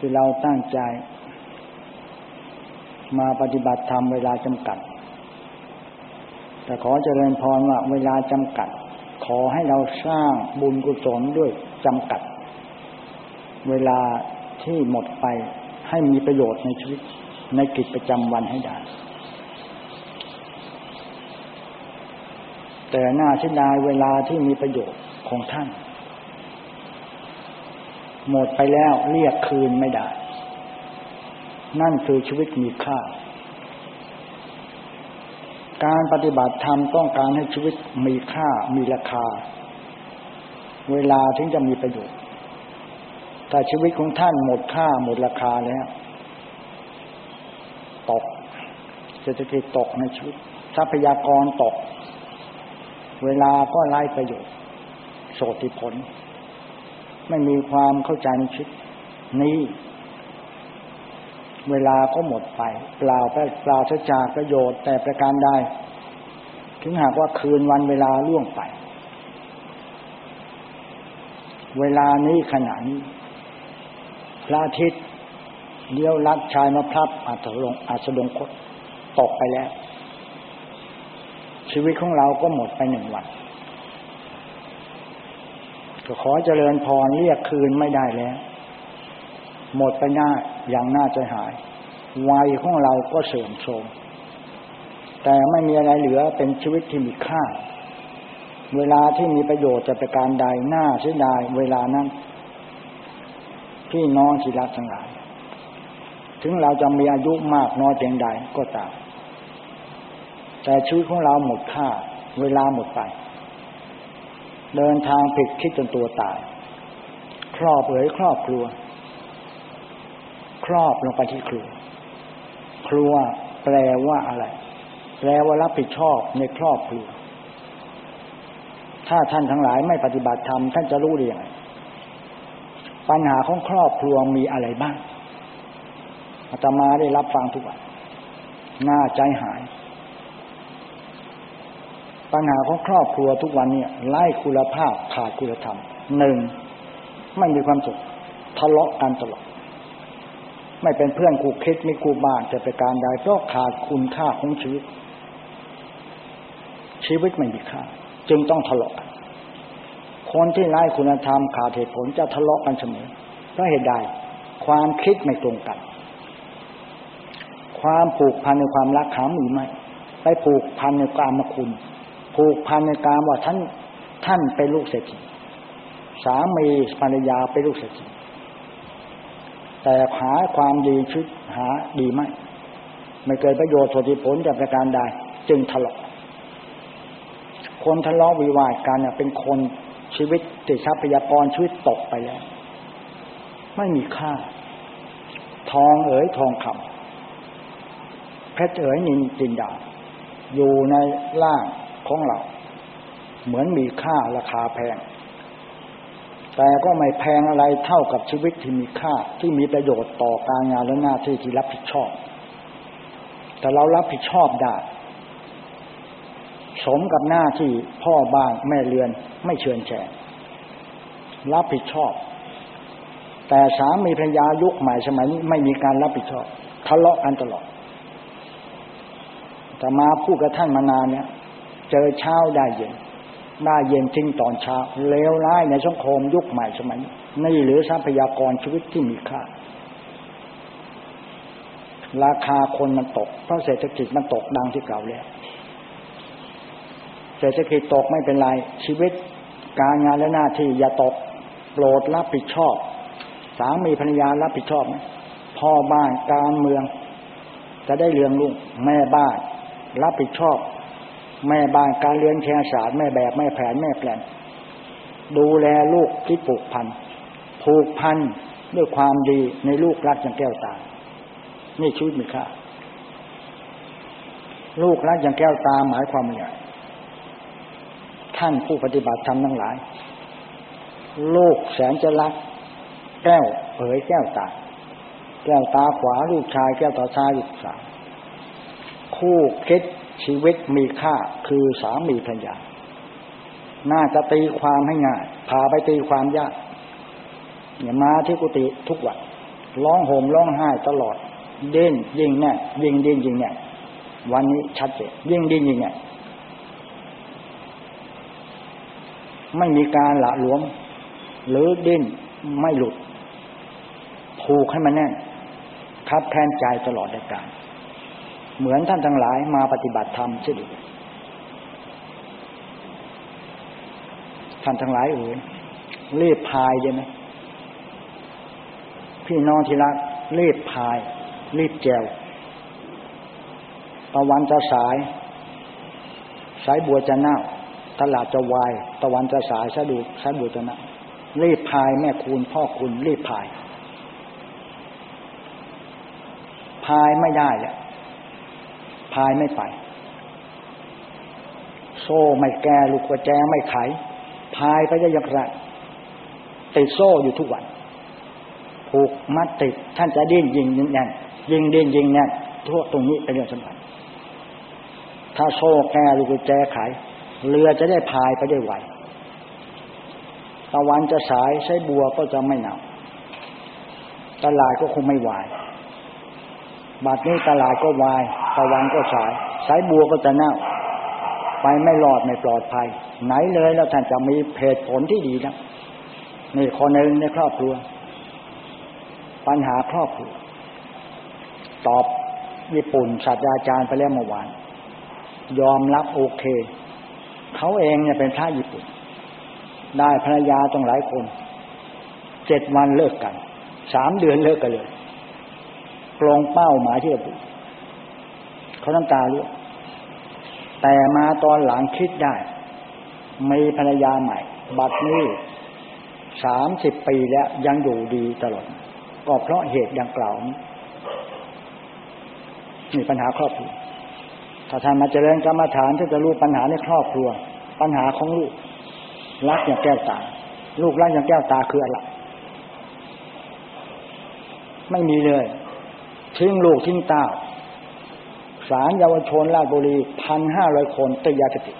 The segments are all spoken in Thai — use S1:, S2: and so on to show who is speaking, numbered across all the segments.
S1: คือเราตั้งใจ มาปฏิบัติธรรมเวลาจำกัด แต่ขอเจริญพรว่าเวลาจำกัด ขอให้เราสร้างบุญกุศลด้วยจำกัด เวลาที่หมดไปให้มีประโยชน์ในชีวิตในกิจประจำวันให้ได้ แต่หน่าเสียดายเวลาที่มีประโยชน์ของท่าน หมดไปแล้วเรียกคืนไม่ได้ นั่นคือชีวิตมีค่า การปฏิบัติธรรมต้องการให้ชีวิตมีค่ามีราคา เวลาถึงจะมีประโยชน์แต่ชีวิตของท่านหมดค่าหมดราคาแล้วตกเศรษฐกิจตกในชีวิต ทรัพยากรตก เวลาก็ไล่ประโยชน์ โสติผล ไม่มีความเข้าใจในชีวิตนี้ เวลาก็หมดไป เปล่าเปล่าจากประโยชน์แต่ประการใดถึงหากว่าคืนวันเวลาล่วงไป เวลานี้ขณะนี้พระอาทิตย์เลี้ยวลัดชายมาพลับอาจลงอาจลงคตตกไปแล้ว ชีวิตของเราก็หมดไปหนึ่งวัน ก็ขอเจริญพรเรียกคืนไม่ได้แล้ว หมดไปหน้าอย่างน่าจะหาย วัยของเราก็เสื่อมโทรมแต่ไม่มีอะไรเหลือเป็นชีวิตที่มีค่า เวลาที่มีประโยชน์จะประการใดหน้าเสียดายเวลานั้นพี่น้องที่รักทั้งหลาย ถึงเราจะมีอายุมากน้อยเพียงใดก็ตาม แต่ชีวิตของเราหมดค่า เวลาหมดไป เดินทางผิดคิดจนตัวตาย ครอบเอ๋ยครอบครัว ครอบลงไปที่ครัว ครัวแปลว่าอะไร แปลว่ารับผิดชอบในครอบครัว ถ้าท่านทั้งหลายไม่ปฏิบัติธรรมท่านจะรู้ได้ยังไงปัญหาของครอบครัวมีอะไรบ้างอาตมาได้รับฟังทุกวันน่าใจหาย ปัญหาของครอบครัวทุกวันเนี่ยไล่คุณภาพขาดคุณธรรมหนึ่งไม่มีความสุขทะเลาะกันตลอดไม่เป็นเพื่อนคู่คิดไม่คู่บ้านจะไปการใดเพราะขาดคุณค่าของชีวิต ชีวิตไม่มีค่า จึงต้องทะเลาะกันคนที่ไร้คุณธรรมขาดเหตุผลจะทะเลาะกันเสมอเพราะเหตุใดความคิดไม่ตรงกัน ความผูกพันในความรักขามีไหมไปผูกพันในกามคุณ ผูกพันในกามว่าท่านท่านเป็นลูกเศรษฐีสามีภรรยาเป็นลูกเศรษฐีแต่หาความดีชุดหาดีไหมไม่เกิดประโยชน์ผลผลจากประการใดจึงทะเลาะคนทะเลาะวิวาทกันเนี่ยเป็นคนชีวิตติทรัพยากรชีวิตตกไปแล้ว ไม่มีค่า ทองเอ๋ยทองคำเพชรเอ๋ยนินจินดาอยู่ในร่าง ของเรา เหมือนมีค่าราคาแพง แต่ก็ไม่แพงอะไรเท่ากับชีวิตที่มีค่าที่มีประโยชน์ต่อการงานและหน้าที่ที่รับผิดชอบ แต่เรารับผิดชอบได้สมกับหน้าที่พ่อบ้านแม่เรือนไม่เชิญแชร์รับผิดชอบ แต่สามีภรรยายุคใหม่สมัยนี้ไม่มีการรับผิดชอบทะเลาะกันตลอดแต่มาพูดกับท่านมานานเนี่ย เจอเช้าได้เย็นได้เย็นทิ้งตอนเช้าเลวร้ายในสังคมยุคใหม่สมัยนี่หรือทรัพยากรชีวิตที่มีค่า ราคาคนมันตก เพราะเศรษฐกิจมันตกดังที่เก่าแล้ว เศรษฐกิจตกไม่เป็นไร ชีวิตการงานและหน้าที่อย่าตกโปรดรับผิดชอบ สามีภรรยารับผิดชอบไหมพ่อบ้านการเมือง จะได้เลี้ยงลูกแม่บ้าน รับผิดชอบ แม่บ้านการเลี้ยงแชร์สารแม่แบบแม่แผนแม่แปลนดูแลลูกที่ผูกพันผูกพันด้วยความดีในลูกรักอย่างแก้วตา นี่ชีวิตมีค่าลูกรักอย่างแก้วตาหมายความว่างท่านผู้ปฏิบัติธรรมทั้งหลายโลกแสนจะรัก แก้วเผยแก้วตา แก้วตาขวาลูกชาย แก้วตาซ้ายลูกสาวคู่คิด ชีวิตมีค่าคือสามีภรรยา น่าจะตีความให้ง่ายพาไปตีความยากเนี่ยมาที่กุฏิทุกวันร้องโหมร้องไห้ตลอด เด่นยิงเนี่ยยิงดินยิงเนี่ยวันนี้ชัดเจนยิงเดินยิงเนี่ยไม่มีการหละหลวม หรือดิ้นไม่หลุดผูกให้มันแน่นคับแค้นใจตลอดในการ เหมือนท่านทั้งหลายมาปฏิบัติธรรมเช่นท่านทั้งหลายเอ๋ยรีบพายใช่ไหมพี่น้องที่รักรีบพาย รีบแจวตะวันจะสาย สายบัวจะเน่าตลาดจะวาย ตะวันจะสายสะดุดสายบัวจะเน่ารีบพายแม่คุณพ่อคุณรีบพาย พายไม่ได้แหละ พายไม่ไป โซ่ไม่แก่ลูกกระแจไม่ไข พายไปได้อย่างไรติดโซ่อยู่ทุกวัน ผูกมัดติดท่านจะดิ้นยิงแน่นยิงเดินยิงแน่นทั่วตรงนี้เป็นเรื่องสำคัญถ้าโซ่แก่ลูกประแจไข เรือจะได้พายไปได้ไหวตะวันจะสายใช้บัวก็จะไม่หนาวตลาดก็คงไม่วาย บัดนี้ตลาดก็วายตะวันก็สาย สายบัวก็จะเน่า ไปไม่รอดไม่ปลอดภัย ไหนเลยแล้วท่านจะมีเหตุผลที่ดีนะนี่คนหนึ่งในครอบครัว ปัญหาครอบครัว ตอบญี่ปุ่นศาสตราจารย์ไปแล้วเมื่อวาน ยอมรับโอเค เขาเองเนี่ยเป็นพระญี่ปุ่น ได้ภรรยาต้องหลายคน เจ็ดวันเลิกกัน สามเดือนเลิกกันเลย ปลงเป้าหมายที่จะบุเขาต้องตาลูกแต่มาตอนหลังคิดได้ มีภรรยาใหม่ บัดนี้สามสิบปีแล้วยังอยู่ดีตลอด ก็เพราะเหตุดังกล่าวนี้นี่ปัญหาครอบครัว ถ้าท่านมาเจริญกรรมฐานท่านจะรู้ปัญหาในครอบครัว ปัญหาของลูกรักอย่างแก้วตา ลูกรักอย่างแก้วตาคืออะไร ไม่มีเลย ทิ้งลูกทิ้งเต้าสารเยาวชนราชบุรีพันห้าร้อยคนติดยาเสพติด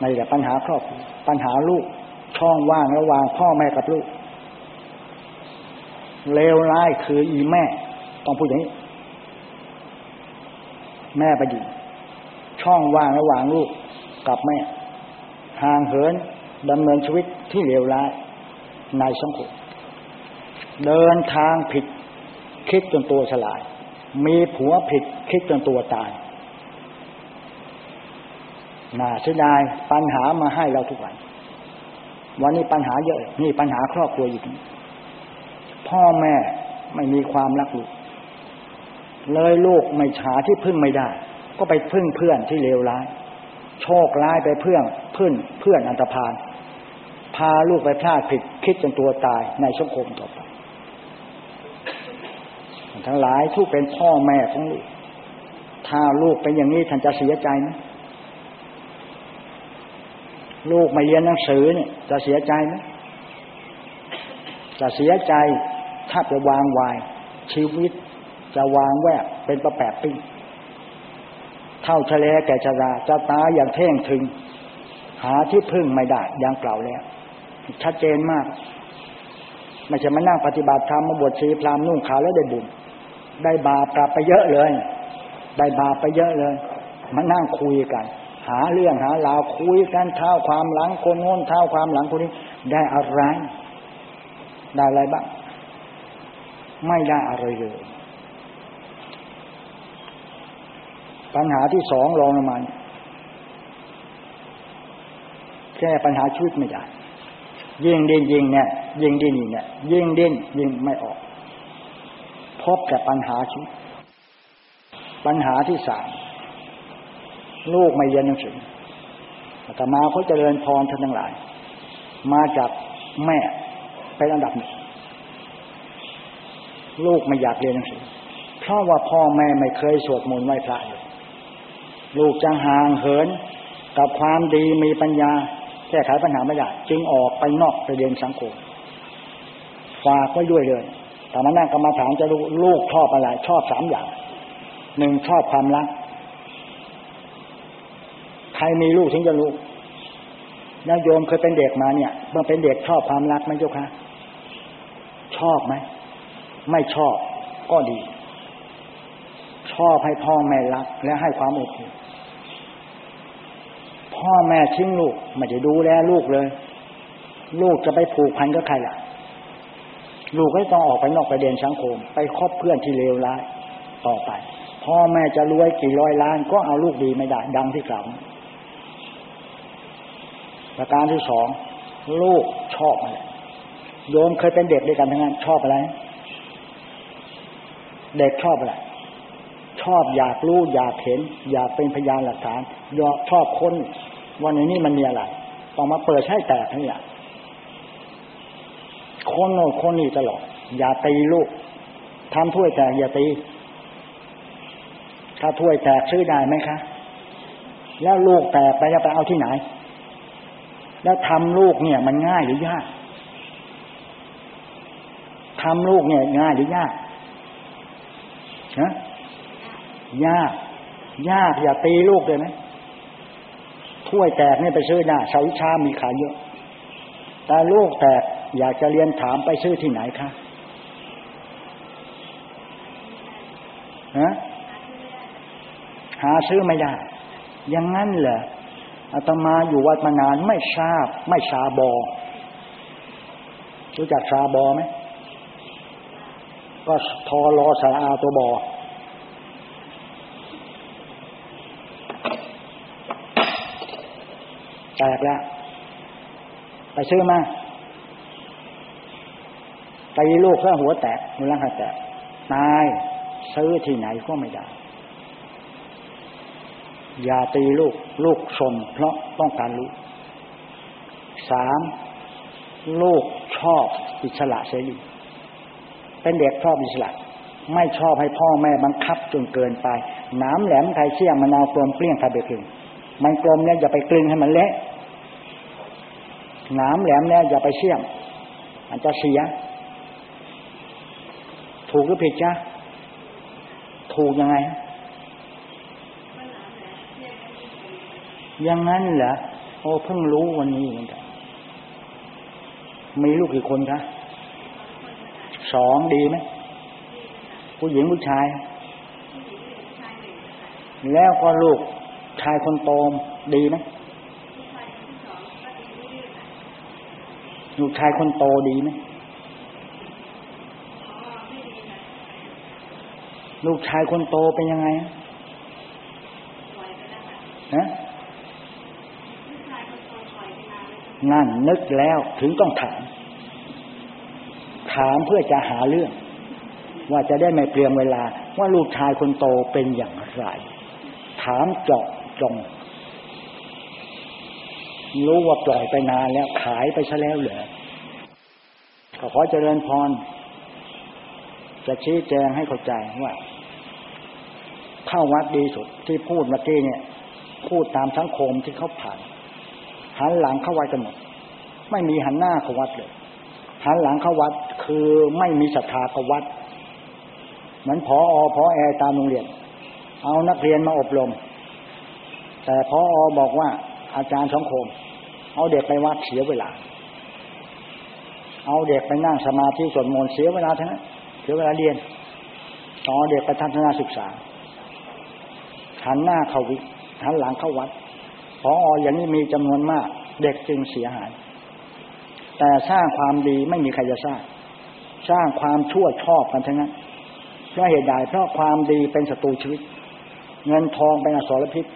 S1: ในแหละปัญหาครอบครัวปัญหาลูกช่องว่างระหว่างพ่อแม่กับลูกเลวร้ายคืออีแม่ ต้องพูดอย่างนี้ แม่ไปดีช่องว่างระหว่างลูกกับแม่ ห่างเหินดำเนินชีวิตที่เลวร้ายในสังคมเดินทางผิด คิดจนตัวสลาย มีผัวผิดคิดจนตัวตายน่าเสียดายปัญหามาให้เราทุกวัน วันนี้ปัญหาเยอะ นี่ปัญหาครอบครัวอยู่นี้พ่อแม่ไม่มีความรักลูกเลยลูกไม่หาที่พึ่งไม่ได้ ก็ไปพึ่งเพื่อนที่เลวร้าย โชคร้ายไปเพื่อนเพื่อนเพื่อนอันตรพาน พาลูกไปพลาดผิดคิดจนตัวตายในสังคมต่อไป ทั้งหลายทุกเป็นพ่อแม่ของลูก ถ้าลูกเป็นอย่างนี้ท่านจะเสียใจไหมลูกไม่เรียนหนังสือเนี่ย จะเสียใจไหมจะเสียใจถ้าจะวางวาย ชีวิตจะวางแวกเป็นประแปดปีเท่าทะเลแก่ชราจะตายอย่างเท่งถึง หาที่พึ่งไม่ได้อย่างกล่าแล้ว ชัดเจนมาก ไม่ใช่มานั่งปฏิบัติธรรมมาบวชชีพรามนุ่งขาวแล้วได้บุญ ได้บาปไปเยอะเลย ได้บาปไปเยอะเลย มานั่งคุยกัน หาเรื่องหาราวคุยกันเท่าความหลังคนโน้นเท่าความหลังคนนี้ ได้อะไร ได้อะไรบ้าง ไม่ได้อะไรเลยปัญหาที่สองรองลงมาแก้ปัญหาชีวิตไม่ได้ ยิงดินยิงเนี่ย ยิงดินเนี่ย ยิงดินยิงไม่ออก พบแต่ปัญหาชีวิตปัญหาที่สามลูกไม่เรียนหนังสือแต่มาเขาเจริญพรท่านทั้งหลาย มาจากแม่เป็นอันดับหนึ่งลูกไม่อยากเรียนหนังสือเพราะว่าพ่อแม่ไม่เคยสวดมนต์ไหว้พระเลยลูกจะห่างเหินกับความดีมีปัญญา แก้ไขปัญหาไม่ได้จึงออกไปนอกไปเรียนสังคมฝากไว้ด้วยเลย แต่มานั่งกรรมาฐานจะรู้ลูกชอบอะไร ชอบสามอย่างหนึ่งชอบความรัก ใครมีลูกถึงจะรู้นายโยมเคยเป็นเด็กมาเนี่ยเมื่อเป็นเด็กชอบความรักไหมเจ้าคะชอบไหมไม่ชอบก็ดี ชอบให้พ่อแม่รัก และให้ความอบอุ่นพ่อแม่ทิ้งลูกไม่ได้ดูแลลูกเลย ลูกจะไปผูกพันกับใครล่ะ ลูกก็ต้องออกไปนอกประเด็นสังคม ไปคบเพื่อนที่เลวร้ายต่อไป พ่อแม่จะรวยกี่ร้อยล้าน ก็เอาลูกดีไม่ได้ ดังที่กล่าวประการที่สองลูกชอบอะไรโยมเคยเป็นเด็กด้วยกันทั้งนั้น ชอบอะไร เด็กชอบอะไรชอบอยากรู้อยากเห็น อยากเป็นพยานหลักฐานยอชอบคนวันนี้มันมีอะไรต้องมาเปิดให้แตกนี่ คนโน่นคนนี้ตลอด อย่าตีลูกทำถ้วยแตกอย่าตี ถ้าถ้วยแตกซื้อได้ไหมคะ แล้วลูกแตกไปจะไปเอาที่ไหน แล้วทำลูกเนี่ย มันง่ายหรือยากทำลูกเนี่ยง่ายหรือยากฮะยาก ยากอย่าตีลูกเลยนะถ้วยแตกเนี่ยไปซื้อได้สาวิชามีขายเยอะ แต่ลูกแตก อยากจะเรียนถามไปซื้อที่ไหนคะฮะหาซื้อไม่ได้ยังงั้นเหรออาตมาอยู่วัดมานานไม่ทราบ ไม่ชาบอ รู้จักชาบอไหมก็ทอรอสาอาตัวบอแตกแล้ว ไปซื้อมา ตีลูกเพื่อหัวแตกมือร่างแตกตายซื้อที่ไหนก็ไม่ได้ อย่าตีลูก ลูกชนเพราะต้องการรู้สามลูกชอบอิสระเสรีเป็นเด็กชอบอิสระ ไม่ชอบให้พ่อแม่บังคับจนเกินไปน้ำแหลมไทยเชี่ยมมะนาวกลมเปรี้ยงทยเบกึงมันกลมเนี่ยอย่าไปกลึงให้มันเละน้ำแหลมเนี่ยอย่าไปเชี่ยมมันจะเสีย ถูกหรือผิดจ้ะถูกยังไง ยังงั้นเหรอโอ้เพิ่งรู้วันนี้เหมือนกันมีลูกกี่คนคะสองดีไหมผู้หญิงผู้ชาย แล้วก็ลูกชายคนโตดีไหมลูกชายคนโตดีไหม ลูกชายคนโตเป็นยังไงฮะนั่นนึกแล้วถึงต้องถาม ถามเพื่อจะหาเรื่อง ว่าจะได้ไม่เปลี่ยนเวลา ว่าลูกชายคนโตเป็นอย่างไร ถามเจาะจง รู้ว่าปล่อยไปนานแล้วขายไปซะแล้วเหรอก็ขอเจริญพร จะชี้แจงให้เข้าใจว่า เข้าวัดดีสุด ที่พูดเมื่อกี้เนี่ย พูดตามสังโคมที่เขาผ่าน หันหลังเข้าวัดกันหมด ไม่มีหันหน้าเข้าวัดเลยหันหลังเข้าวัดคือไม่มีศรัทธาเข้าวัดเหมือนพออพอแอตามโรงเรียน เอานักเรียนมาอบรม แต่พออบอกว่า อาจารย์สังคม เอาเด็กไปวัดเสียเวลา เอาเด็กไปนั่งสมาธิสวดมนต์เสียเวลาทั้งนั้นเสียเวลาเรียนต่อเด็กไปทัศนศึกษา หันหน้าเข้าวิหันหลังเข้าวัดพอออย่างนี้มีจำนวนมาก เด็กจึงเสียหาย แต่สร้างความดีไม่มีใครจะสร้าง สร้างความชั่วชอบกันทั้งนั้นเพราะเหตุใดเพราะความดีเป็นศัตรูชีวิต เงินทองเป็นอสรพิษ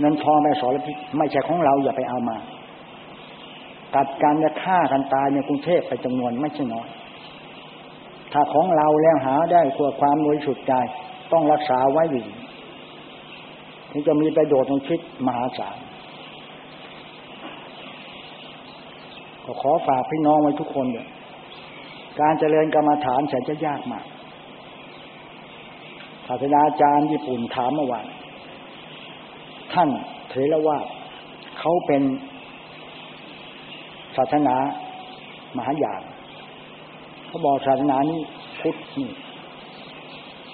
S1: เงินทองเป็นอสรพิษ ไม่ใช่ของเราอย่าไปเอามากัดการจะฆ่ากันตายในกรุงเทพไปจำนวนไม่ใช่น้อยถ้าของเราแล้วหาได้ัวความบริสุทธิ์ใจต้องรักษาไว้ดี งจะมีประโยชน์ในชีวิตมหาศาลก็ขอฝากพี่น้องไว้ทุกคนเนี่ยการเจริญกรรมฐานแสนจะยากมากศาสนาจารย์ญี่ปุ่นถามเมื่อวานท่านเทรว่าเขาเป็นศาสนามหายานเขาบอกศาสนานี้พุทธนี่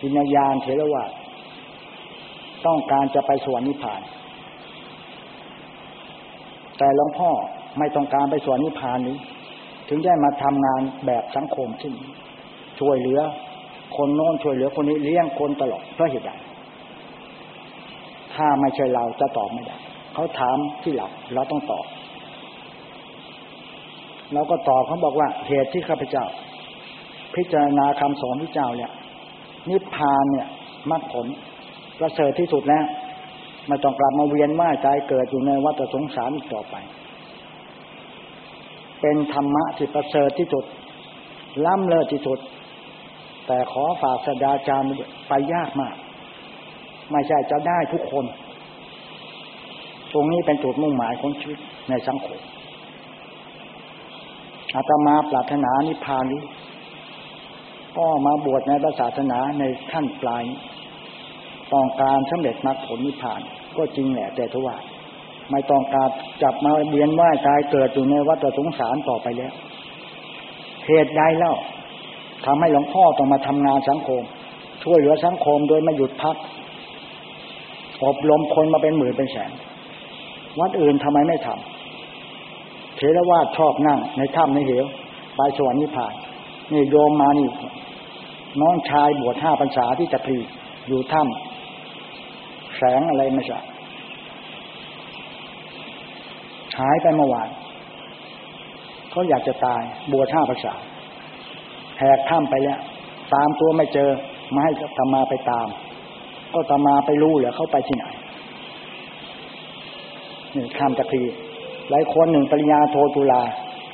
S1: วิญญาณเทรวา ต้องการจะไปสวรรค์นิพพาน แต่หลวงพ่อไม่ต้องการไปสวรรค์นิพพานนี้ ถึงได้มาทำงานแบบสังคมที่นี้ช่วยเหลือ คนโน้นช่วยเหลือคนนี้เลี้ยงคนตลอดเพราะเหตุใดถ้าไม่ใช่เราจะตอบไม่ได้เขาถามที่เราเราต้องตอบเราก็ตอบเขาบอกว่าเหตุที่ข้าพเจ้า พิจารณาคำสอนที่เจ้าเนี่ยนิพพานเนี่ยมรรคผล ประเสริฐที่สุดแล้วไม่ต้องกลับมาเวียนว่ายใจเกิดอยู่ในวัฏสงสารอีกต่อไป เป็นธรรมะที่ประเสริฐที่สุด ล้ำเลิศที่สุด แต่ขอฝากสดาจารย์ไปยากมาก ไม่ใช่จะได้ทุกคน ตรงนี้เป็นจุดมุ่งหมายของชีวิตในสังคมอาตมาปรารถนานิพพานนี้ก็มาบวชในศาสนาในขั้นปลาย ต้องการสำเร็จมรรคผลนิพพาน ก็จริงแหละแต่ทว่า ไม่ต้องการจับมาเบียนว่ายตายเกิดอยู่ในวัฏสงสารต่อไปแล้วเหตุใดแล้วทำให้หลวงพ่อต้องมาทำงานสังคม ช่วยเหลือสังคมโดยไม่หยุดพักอบรมคนมาเป็นหมื่นเป็นแสนวัดอื่นทำไมไม่ทำเทรวาชอบนั่ง ในถ้ำในเหวไปสวรรค์นิพพาน นี่โยมมานี่น้องชายบวชห้าพรรษาที่จะพรีอยู่ถ้ำ แสงอะไรไม่ทราบหายไปเมื่อวานเขาอยากจะตายบัวชห้าภาษาแหกถ้ำไปแล้ว ตามตัวไม่เจอมาให้ธรรมาไปตาม ก็ธรรมาไปรู้เหรอเขาไปที่ไหนนี่ข้ามตะพีหลายคนหนึ่งปริญญาโทตุลา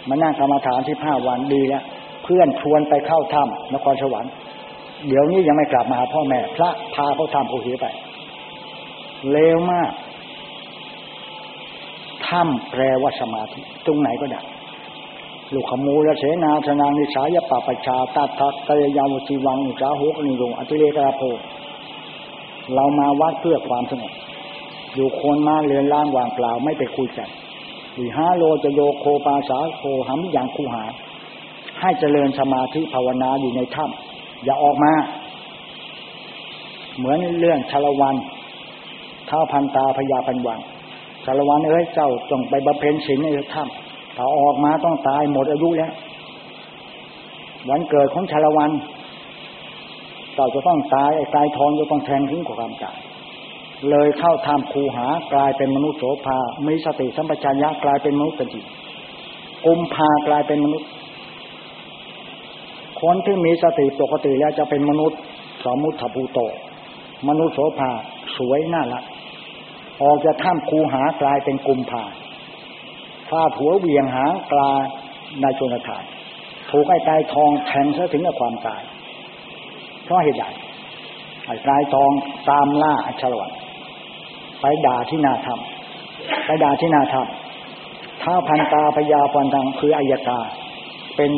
S1: มานั่งกรรมฐานที่ห้าวันดีแล้วเพื่อนชวนไปเข้าถ้ำนครสวรรค์เดี๋ยวนี้ยังไม่กลับมาหาพ่อแม่ พระพาเขาทำโอหิไป เลวมากถ้ำแปลว่าสมาธิ ตรงไหนก็ได้ลูกขมูลเสนาชนางนิสายปปชาตัทักตยยาวจีวังอุจาหกนิโรงอติเลกราโพเรามาวัดเพื่อความสงบอยู่คนมาเรือนล่างวางเปล่าไม่ไปคุยกันดีห้าโลจะโยโคปาสาโคหัมอย่างคูหา ให้เจริญสมาธิภาวนาอยู่ในถ้ำอย่าออกมา เหมือนเรื่องชาลวัน ท้าพันตาพญาพันวังชาลวันเอ้ยเจ้าจงไปบำเพ็ญศีลในถ้ำถ้าออกมาต้องตายหมดอายุแล้ววันเกิดของชาละวันเราจะต้องตายไอ้กายทองจะต้องแทงทิ้งความตายเลยเข้าทำคูหากลายเป็นมนุษย์โสภามีสติสัมปชัญญะกลายเป็นมนุษย์จริงกุมพากลายเป็นมนุษย์ คนที่มีสติปกติแล้วจะเป็นมนุษย์สมมุติภูโต มนุษย์โสภาสวยน่ารัก ออกจะท่ามคูหากลายเป็นกุมภาฟาดหัวเวียงหางกลาในชนทานถูกไอ้ตายทองแทงซะถึงกับความตายเพราะเหตุใดไอ้ตายทองตามล่าอัชรวันไปด่าที่นาธรรมไปด่าที่นาธรรมท้าพันตาพยาปันทังคืออายกาเป็น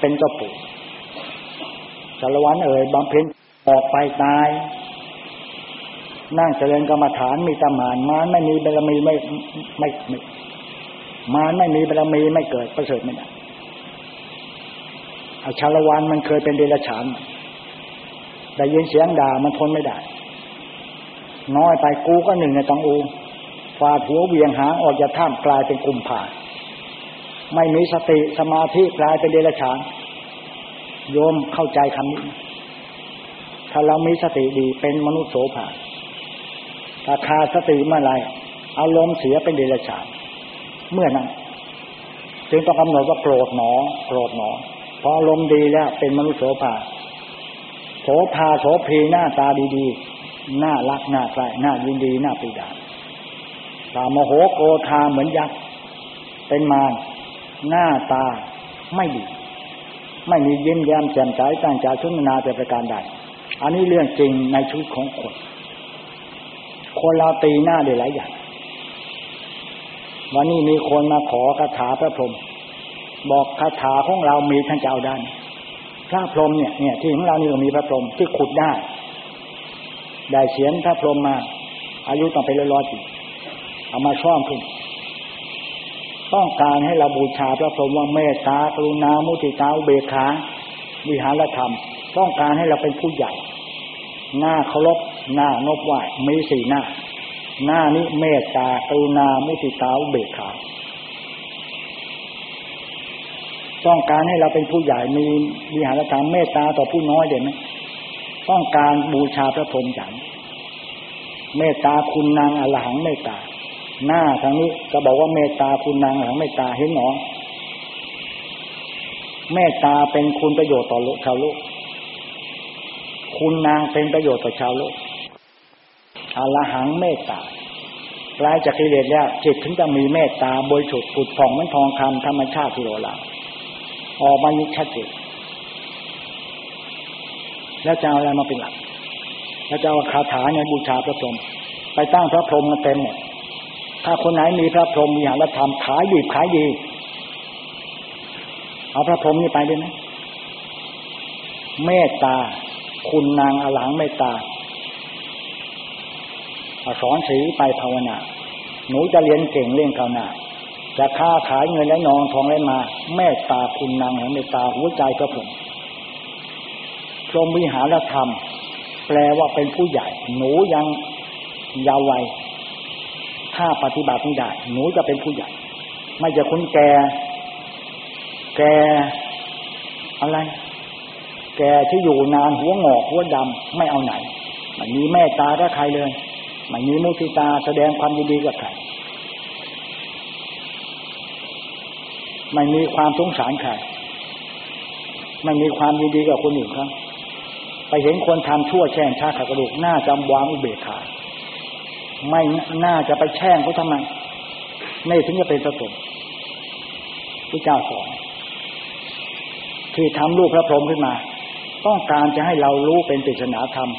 S1: เป็นเจ้าปู่สารวันเอ่ยบำเพ็ญออกไปตาย นั่งเจริญกรรมฐานมีตมานมานไม่มีบารมีไม่ไม่ไม่มารไม่มีบารมีไม่เกิดประเสริฐไม่ได้อาชาละวันมันเคยเป็นเดรัจฉานได้ยินเสียงด่ามันทนไม่ได้ น้อยไปกูก็หนึ่งในตังอูฟาดหัวเวียงหางออกจากถ้ำกลายเป็นกลุ่มผ่าไม่มีสติสมาธิกลายเป็นเดรัจฉาน โยมเข้าใจคำนี้ ถ้าเรามีสติดีเป็นมนุษย์โสภา ถ้าขาดสติเมื่อไรอารมณ์เสียเป็นเดรัจฉานเมื่อนั้นจึงต้องกำหนดว่าโกรธหนอ โกรธหนอพอลมดีแล้วเป็นมนุษย์โสภาโสภาโสพีหน้าตาดีๆหน้ารักหน้าใกล้หน้ายินดีหน้าปีดาตาโมโหโกธาเหมือนยักษ์เป็นมารหน้าตาไม่ดี ไม่มียิ้มแย้มแจ่มใสตั้งใจชุนนาแต่ประการใดอันนี้เรื่องจริงในชีวิตของคน คนเราตีหน้าได้หลายอย่าง วันนี้มีคนมาขอคาถาพระพรหมบอกคาถาของเรามีท่านจะเอาด้านพระพรหมเนี่ยเนี่ยที่ของเรานี่ก็มีพระพรหมที่ขุดได้ ได้เสียนพระพรหมมา อายุต้องไปร้อยๆปีเอามาช่อมขึ้น ต้องการให้เราบูชาพระพรหมว่าเมตตากรุณามุติตาอุเบกขาวิหารธรรม ต้องการให้เราเป็นผู้ใหญ่หน้าเคารพ หน้านบไหวมีสี่หน้า หน้านี้เมตตากรุณามุติตาเบกขาต้องการให้เราเป็นผู้ใหญ่มีมีหารธรรมเมตตาต่อผู้น้อยเด่นไหมต้องการบูชาพระพรหมอย่างเมตตาคุณนางอรหังเมตตา หน้าทางนี้จะบอกว่าเมตตาคุณนางอรหังเมตตาเห็นหนอเมตตาเป็นคุณประโยชน์ต่อโลกชาวโลก คุณนางเป็นประโยชน์ต่อชาวโลก อรหังเมตตาปลายจากกิเลสแล้วจิตถึงจะมีเมตตาบริสุทธิ์ผุดผ่องมันทองคำธรรมชาติที่โลลาออกมายิ่ชัดเจนแล้วจะเอาอะไรมาเป็นหลัก แล้วจะเอาคาถาในบูชาพระพรหมไปตั้งพระพรหมมาเต็มหมดถ้าคนไหนมีพระพรหมมีหารธรรมขายดีขายดี เอาพระพรหมนี่ไปได้วยนะเมตตา คุณนางอลังเมตตา สอนสีไปภาวนา หนูจะเรียนเก่งเรื่องข้าวหนา จะค้าขายเงินและนองทองและมาเมตตาคุณนางแห่งเมตตาหัวใจพระพรหมพรหมวิหารธรรม แปลว่าเป็นผู้ใหญ่ หนูยังยาววัย ถ้าปฏิบัติไม่ได้หนูจะเป็นผู้ใหญ่ ไม่จะคนแก่ แก่อะไร แก่ที่อยู่นานหัวงอกหัวดำไม่เอาไหนมันมีแม่ตาถ้าใครเลย มันมีมุทิตาแสดงความยินดีกับใครไม่มีความสงสารใครไม่มีความยินดีกับคนอื่นครับ ไปเห็นคนทำชั่วแช่งชาขากระดูกน่าจะวางอุเบกขาไม่น่าจะไปแช่งเขาทำไมไม่ถึงจะเป็นประสบที่เจ้าสอนที่ทำรูปพระพรหมขึ้นมา ต้องการจะให้เรารู้เป็นปริศนาธรรม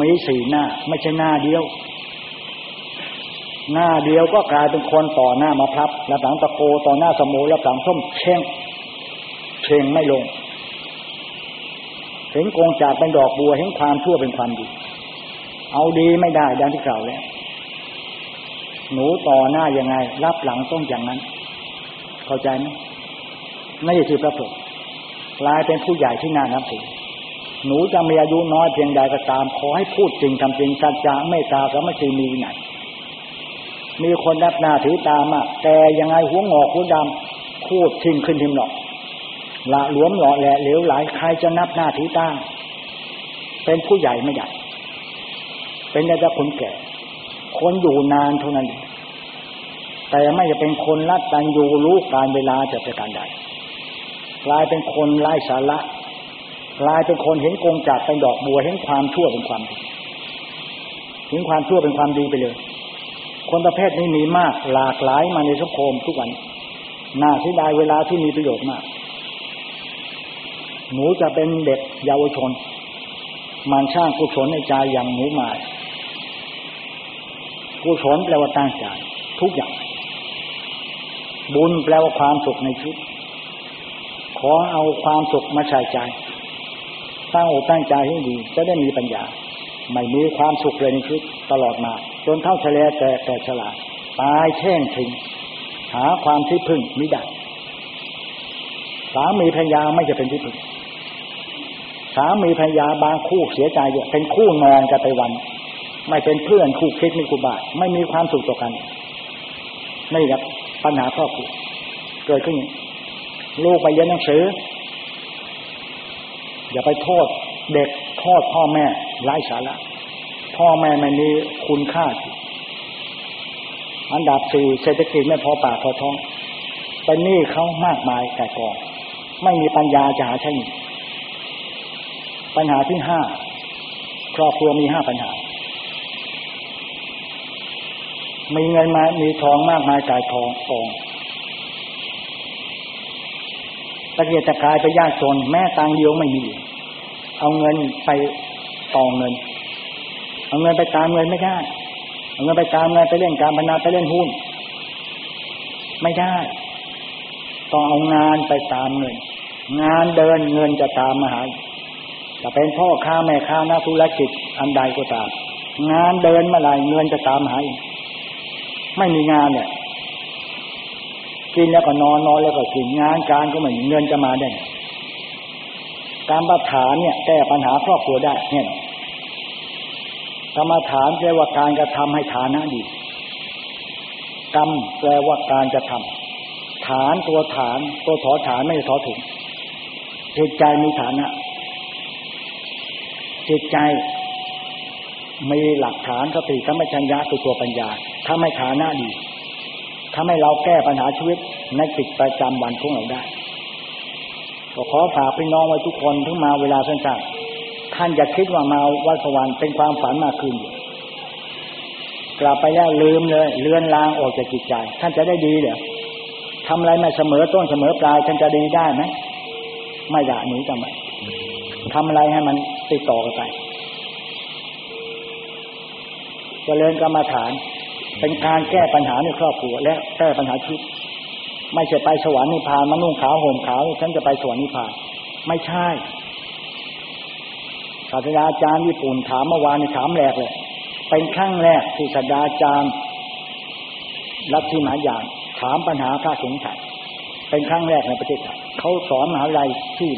S1: มีสี่หน้า ไม่ใช่หน้าเดียว หน้าเดียวก็กลายเป็นคนต่อหน้ามาพับแล้วหลังตะโกต่อหน้าสมุแล้วหลังส้มเช่งเช่งไม่ลง เห็นกงจากเป็นดอกบัวเห็นความชั่วเป็นความดี เอาดีไม่ได้ดังที่กล่าวแล้วหนูต่อหน้ายังไง รับหลังต้องอย่างนั้น เข้าใจไหมนี่คือพระพรหมกลายเป็นผู้ใหญ่ที่น่านับถือหนูจะมีอายุน้อยเพียงใดก็ตาม ขอให้พูดจริงทำจริงสัจจะไม่ตาสามัชีมีไหน มีคนนับหน้าถือตามอะแต่ยังไงหัวงอกหัวดำพูดทิ้งขึ้นทิ้งหลอกละหลวมหล่อแหละเหลวไหลใครจะนับหน้าถือตาเป็นผู้ใหญ่ไม่ใหญ่เป็นแต่คนแก่ คนอยู่นานเท่านั้นแต่ไม่จะเป็นคนรัดตันอยู่รู้การเวลาจะเป็นการใดกลายเป็นคนไร้สาระกลายเป็นคนเห็นกงจากเป็นดอกบัวเห็นความชั่วเป็นความดีเห็นความชั่วเป็นความดีไปเลย คนประเภทนี้มีมาก หลากหลายมาในสังคมทุกวัน น่าเสียดายเวลาที่มีประโยชน์มาก หนูจะเป็นเด็กเยาวชน มันสร้างกุศลในใจอย่างหนูมากุศลแปลว่าตั้งใจทุกอย่าง บุญแปลว่าความสุขในชีวิต ขอเอาความสุขมาใส่ใจ ตั้งอกตั้งใจให้ดี จะได้มีปัญญา ไม่มีความสุขเลยในชีวิตตลอดมา จนเท่าเฉลยแต่แต่ฉลาดตายแช่งทิ้งหาความที่พึ่งมิได้สามีภรรยาไม่จะเป็นที่พึ่งสามีภรรยาบางคู่เสียใจเยอะเป็นคู่นอนกันไปวัน ไม่เป็นเพื่อนคู่คิดไม่คู่บาไม่มีความสุขต่อกันไม่ครับปัญหาครอบครัวเกิดขึ้น ลูกไปเรียนหนังสือ อย่าไปโทษเด็กโทษพ่อแม่ไร้สาระ พ่อแม่ไม่มีคุณค่า อันดับสี่เศรษฐกิจไม่พอปากพอท้องไปนี่เขามากมายแต่ก่อน ไม่มีปัญญาจะหาใช่ไหมปัญหาที่ห้าครอบครัวมีห้าปัญหา มีเงินมา มีทองมากมายกายทองทองตะเกียกตะกายไปยากจนแม่ตังเดียวไม่มี เอาเงินไปต่อเงิน เอาเงินไปตามเงินไม่ได้เอาเงินไปตามเงินไปเล่นการพนันไปเล่นหุ้น ไม่ได้ต้องเอางานไปตามเงิน งานเดินเงินจะตามมาหาจะเป็นพ่อค้าแม่ค้านักธุรกิจอันใดก็ตาม งานเดินเมื่อไรเงินจะตามหาไม่มีงานเนี่ยกินแล้วก็นอนนอนแล้วก็กินงานการก็ไม่มีเงินจะมาได้การปัญหาเนี่ยแก้ปัญหาครอบครัวได้เนี่ย กรรมฐานแปลว่าการกระทำให้ฐานะดี กรรมแปลว่าการจะทำฐานตัวฐาน ตัวถอฐานไม่ถอถุงจิตใจมีฐานะจิตใจมีหลักฐานสติธรรมชัญญะตัวตัวปัญญา ถ้าไม่ฐานะดีถ้าไม่เราแก้ปัญหาชีวิตในจิตประจำวันของเราได้ก็ขอฝากพี่น้องไว้ทุกคนที่มาเวลาสั้นๆ ท่านอย่าคิดว่ามาวัดสวรรค์เป็นความฝันมาคืนกลับไปแล้วลืมเลยเลือนลางออกจากจิตใจ ท่านจะได้ดีเหรอทำอะไรไม่เสมอต้นเสมอปลายท่านจะดีได้ไหมไม่ได้หนีกันไปทำอะไรให้มันติดต่อกันไปจเจริญกรรมฐาน เป็นการแก้ปัญหาในครอบครัวและแก้ปัญหาชีวิตไม่ใช่ไปสวรรค์นิพพานมานุ่งขาวห่มขาวฉันจะไปสวรรค์นิพพานไม่ใช่ ศาสตราจารย์ญี่ปุ่นถามเมื่อวานถามแรกเลย เป็นครั้งแรกที่ศาสตราจารย์ลัทธิมหายานถามปัญหาพระสงฆ์ไทยเป็นครั้งแรกในประเทศไทยเขาสอนมหาวิทยาลัยที่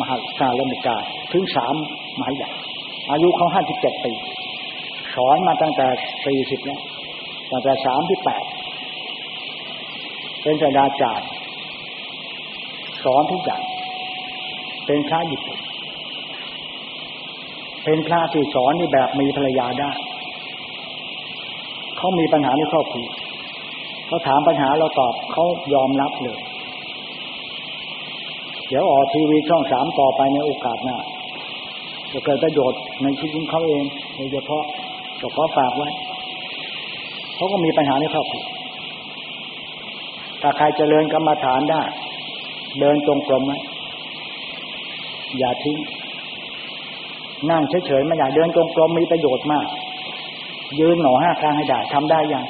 S1: มหาสารมิกาถึงสามมหาวิทยาลัยอายุเขาห้าสิบเจ็ดปีสอนมาตั้งแต่สี่สิบแล้วตั้งแต่สามที่แปดเป็นศาสตราจารย์สอนทุกอย่างเป็นพระญี่ปุ่น เป็นพระที่สอนนี่แบบมีภรรยาได้เขามีปัญหาในครอบครัวเขาถามปัญหาเราตอบเขายอมรับเลย เดี๋ยวออกทีวีช่องสามต่อไปในโอกาสหน้าจะเกิดประโยชน์ในชีวิตเขาเองโดยเฉพาะก็ขอฝากไว้เขาก็มีปัญหาในครอบครัวถ้าใครจเจริญกรรมฐานได้ เดินตรงกลมไหมอย่าทิ้ง นั่งเฉยๆไม่อยากเดินตรงกลมมีประโยชน์มาก ยืนหนอห้าครั้งให้ได้ทำได้ยัง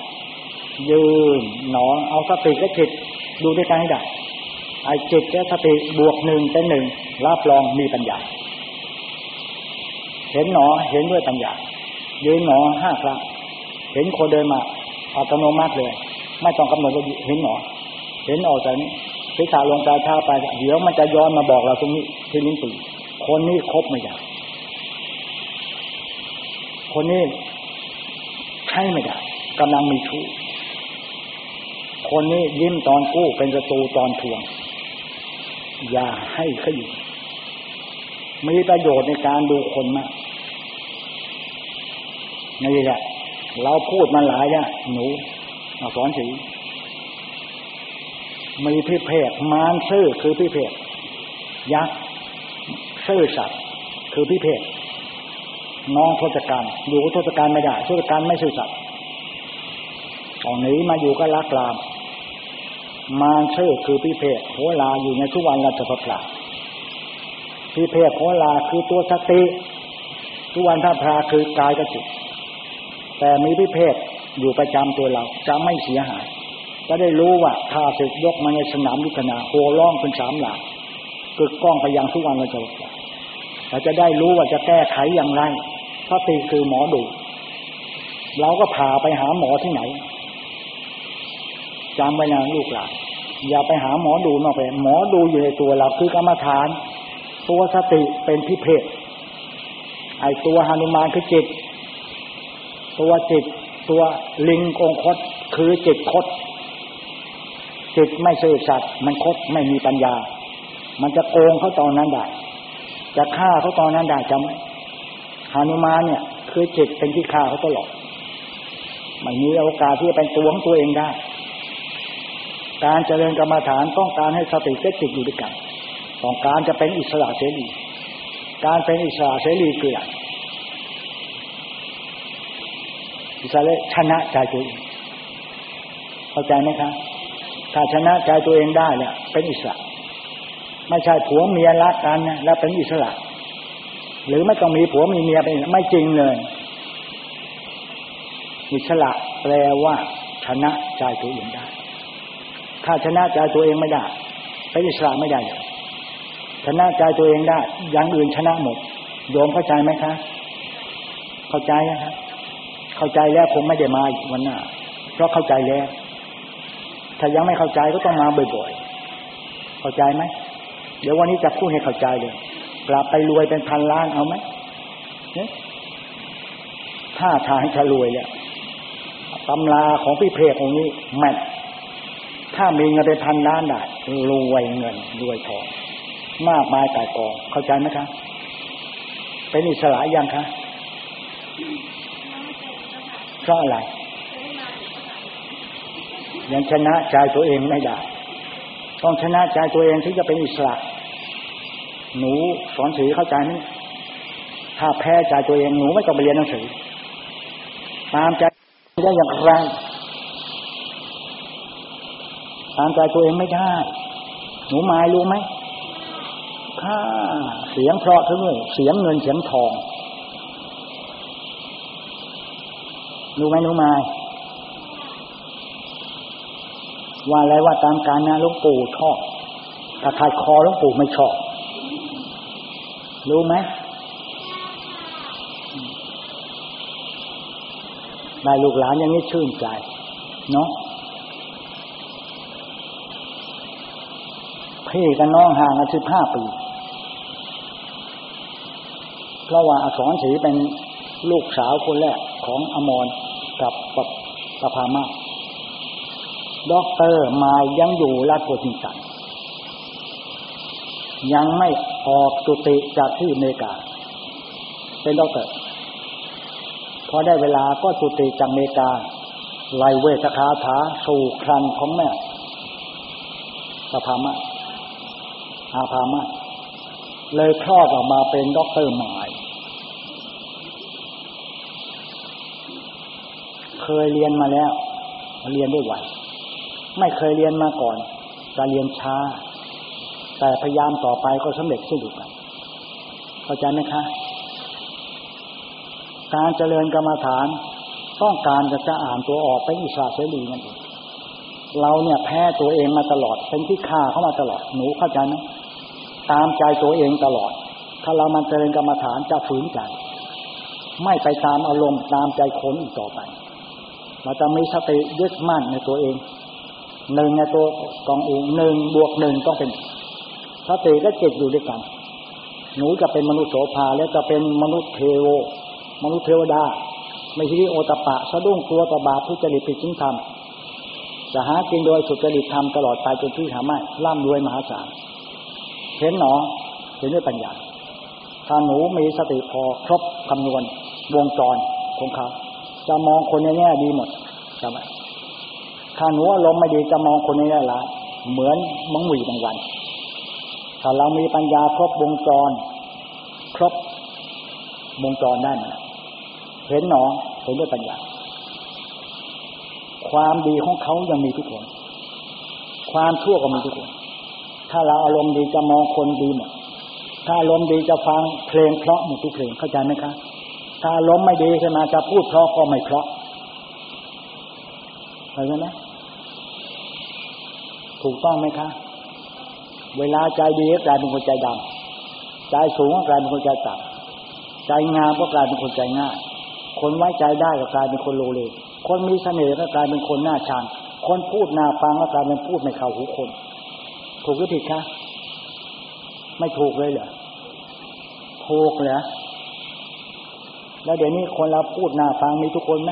S1: ยืนหนอเอาสติกับจิตดูด้วยกันให้ได้ไอ้จิตและสติบวกหนึ่งเป็นหนึ่งรับรองมีปัญญา เห็นหนอเห็นด้วยปัญญา ยืนหนอห้าครั้งเห็นคนเดินมาอัตโนมัติเลย ไม่ต้องกำหนดว่าเห็นหนอ เห็นออกจากนี้ศีรษะลงตาเท้าไป เดี๋ยวมันจะย้อนมาบอกเราตรงนี้ที่ลิ้นปีคนนี้ครบไม่ได้ คนนี้ใช่ไม่ได้กำลังมีชู้คนนี้ยิ้มตอนกู้เป็นศัตรูตอนทวง อย่าให้เขาอยู่มีประโยชน์ในการดูคนมากนี่แหละ เราพูดมาหลายเนี่ยหนูสอนสีมีพิเพกมารซื่อคือพิเพกยักษ์ซื่อสัตว์คือพิเพก น้องทศกัณฐ์อยู่ทศกัณฐ์ไม่ได้ทศกัณฐ์ไม่ซื่อสัตย์ตอนนี้มาอยู่ก็ลักลาม มาเชื่อคือพิเพศโหลาอยู่ในทุกวันราชพระพลาพิเพศโหลาคือตัวสติ ทุกวันพระพลาคือกายกับจิต แต่มีพิเพศอยู่ประจำตัวเราจะไม่เสียหายจะได้รู้ว่าถ้าศึกยกมาในสนามยุทธนาโหร้องเป็นสามหลักกึกก้องไปยังทุกวันราชพระพลาเราจะได้รู้ว่าจะแก้ไขอย่างไร สติคือหมอดู เราก็พาไปหาหมอที่ไหนจำไว้นะลูกหลานอย่าไปหาหมอดูนอกไปหมอดูอยู่ในตัวเราคือกรรมฐาน ตัวสติเป็นพิเพศไอตัวหนุมานคือจิต ตัวจิต ตัวลิงองคตคือจิตคดจิตไม่ซื่อสัตย์มันคดไม่มีปัญญา มันจะโกงเขาตอนนั้นได้ จะฆ่าเขาตอนนั้นได้จำ หานุมานเนี่ย คือจิตเป็นที่ฆ่าเขาตลอดมันมีโอกาสที่จะเป็นตัวของตัวเองได้ การเจริญกรรมฐานต้องการให้สติเติดอยู่ด้วยกันต้องการจะเป็นอิสระเสรี การเป็นอิสระเสรีคืออะไรอิสระชนะใจตัวเองเข้าใจไหมครับถ้าชนะใจตัวเองได้เนี่ยเป็นอิสระ ไม่ใช่ผัวเมียรักกันนะแล้วเป็นอิสระ หรือไม่ต้องมีผัวมีเมียเป็นไม่จริงเลย อิสระแปลว่า ชนะใจตัวเองได้ ถ้าชนะใจตัวเองไม่ได้เป็นอิสระไม่ได้ชนะใจตัวเองได้ อย่างอื่นชนะหมด โยมเข้าใจไหมคะ เข้าใจนะครับเข้าใจแล้วคงไม่ได้มาวันหน้า เพราะเข้าใจแล้ว ถ้ายังไม่เข้าใจก็ต้องมาบ่อยๆ เข้าใจไหม เดี๋ยววันนี้จะพูดให้เข้าใจเลย กลับไปรวยเป็นพันล้านเอาไหมถ้าทางจะรวยเนี่ยตำราของพี่เพรองนี้แม่ถ้ามีเงินเป็นพันล้านได้รวยเงินรวยทองมากมายกายกองเข้าใจไหมคะเป็นอิสระยังคะเพราะอะไรยังชนะใจตัวเองไม่ได้ ต้องชนะใจตัวเองที่จะเป็นอิสระ หนูสอนสีเข้าใจไหมถ้าแพ้ใจตัวเองหนูไม่ต้องไปเรียนหนังสือ ตามใจได้อย่างไรตามใจตัวเองไม่ได้ หนูหมายรู้ไหมค่าเสียงเพราะทั้งนี้เสียงเงินเสียงทองรู้ไหมหนูหมายว่าอะไรว่าตามการนะลุงปู่ชอบถ้าขาดคอลุงปู่ไม่ชอบ รู้ไหมได้ลูกหลานอย่างนี้ชื่นใจ เนาะพี่กับน้องห่างกันสิบห้าปี เพราะว่าอักษรศรีเป็นลูกสาวคนแรกของอมรกับปปพามาด็อกเตอร์มายังอยู่ราชโพธิสันยังไม่ ออกจุติจากที่อเมริกา เป็นด็อกเตอร์พอได้เวลาก็จุติจากอเมริกาไลเวสคาถาสู่ครันของแม่สภามะอาภามะเลยคลอดออกมาเป็นด็อกเตอร์หมาย เคยเรียนมาแล้ว เรียนได้ไหวไม่เคยเรียนมาก่อนจะเรียนช้า แต่พยายามต่อไปก็สำเร็จเช่นเดีกเข้าใจไหมคะ การเจริญกรรมฐานต้องการจะจะอ่านตัวออกไปอิสระเสรีนั่นเองเราเนี่ยแพ้ตัวเองมาตลอด เป็นที่ฆ่าเข้ามาตลอดหนูเข้าใจไหมตามใจตัวเองตลอด ถ้าเรามันเจริญกรรมฐานจะฝืนใจไม่ไปตามอารมณ์ตามใจคนอีกต่อไป เราจะมีสติยึดมั่นในตัวเองหนึ่งในตัวกองเองหนึ่งบวกหนึ่งต้องเป็น สติและจิตอยู่ด้วยกัน หนูจะเป็นมนุษย์โสภาและจะเป็นมนุษย์เทโว มนุษย์เทวดา ไม่ใช่โอตปะสะดุ้งกลัวตบาผู้จริตผิดจิงธรรมจะหากินโดยสุจริตธรรมตลอดไปจนที่หาไม่ร่ำรวยมหาศาลเห็นหนอเห็นด้วยปัญญา ถ้าหนูมีสติพอครบคำนวณวงจรของเขาจะมองคนในแง่ดีหมดใช่ไหมถ้าหนูอารมณ์ไม่ดีจะมองคนในแง่ร้ายเหมือนมังหวีบางวัน ถ้าเรามีปัญญาครบวงจร ครบวงจรได้เห็นหนอเห็นด้วยปัญญา ความดีของเขายังมีทุกคน ความชั่วก็มีทุกคน ถ้าเราอารมณ์ดีจะมองคนดีหมดถ้าอารมณ์ดีจะฟังเพลงเพราะหมดทุกเพลงเข้าใจไหมคะถ้าอารมณ์ไม่ดีขึ้นมาจะพูดเพราะก็ไม่เพราะเข้าใจไหมถูกต้องไหมคะ เวลาใจดีก็กลายเป็นคนใจดำใจสูงก็กลายเป็นคนใจต่ำใจงามก็กลายเป็นคนใจง่าย คนไว้ใจได้ก็กลายเป็นคนโลเลคนมีเสน่ห์ก็กลายเป็นคนหน้าชังคนพูดหน้าฟังก็กลายเป็นพูดไม่เข้าวหูคน ถูกหรือผิดคะไม่ถูกเลยเหรอถูกเหรอแล้วเดี๋ยวนี้คนเราพูดหน้าฟังมีทุกคนไหม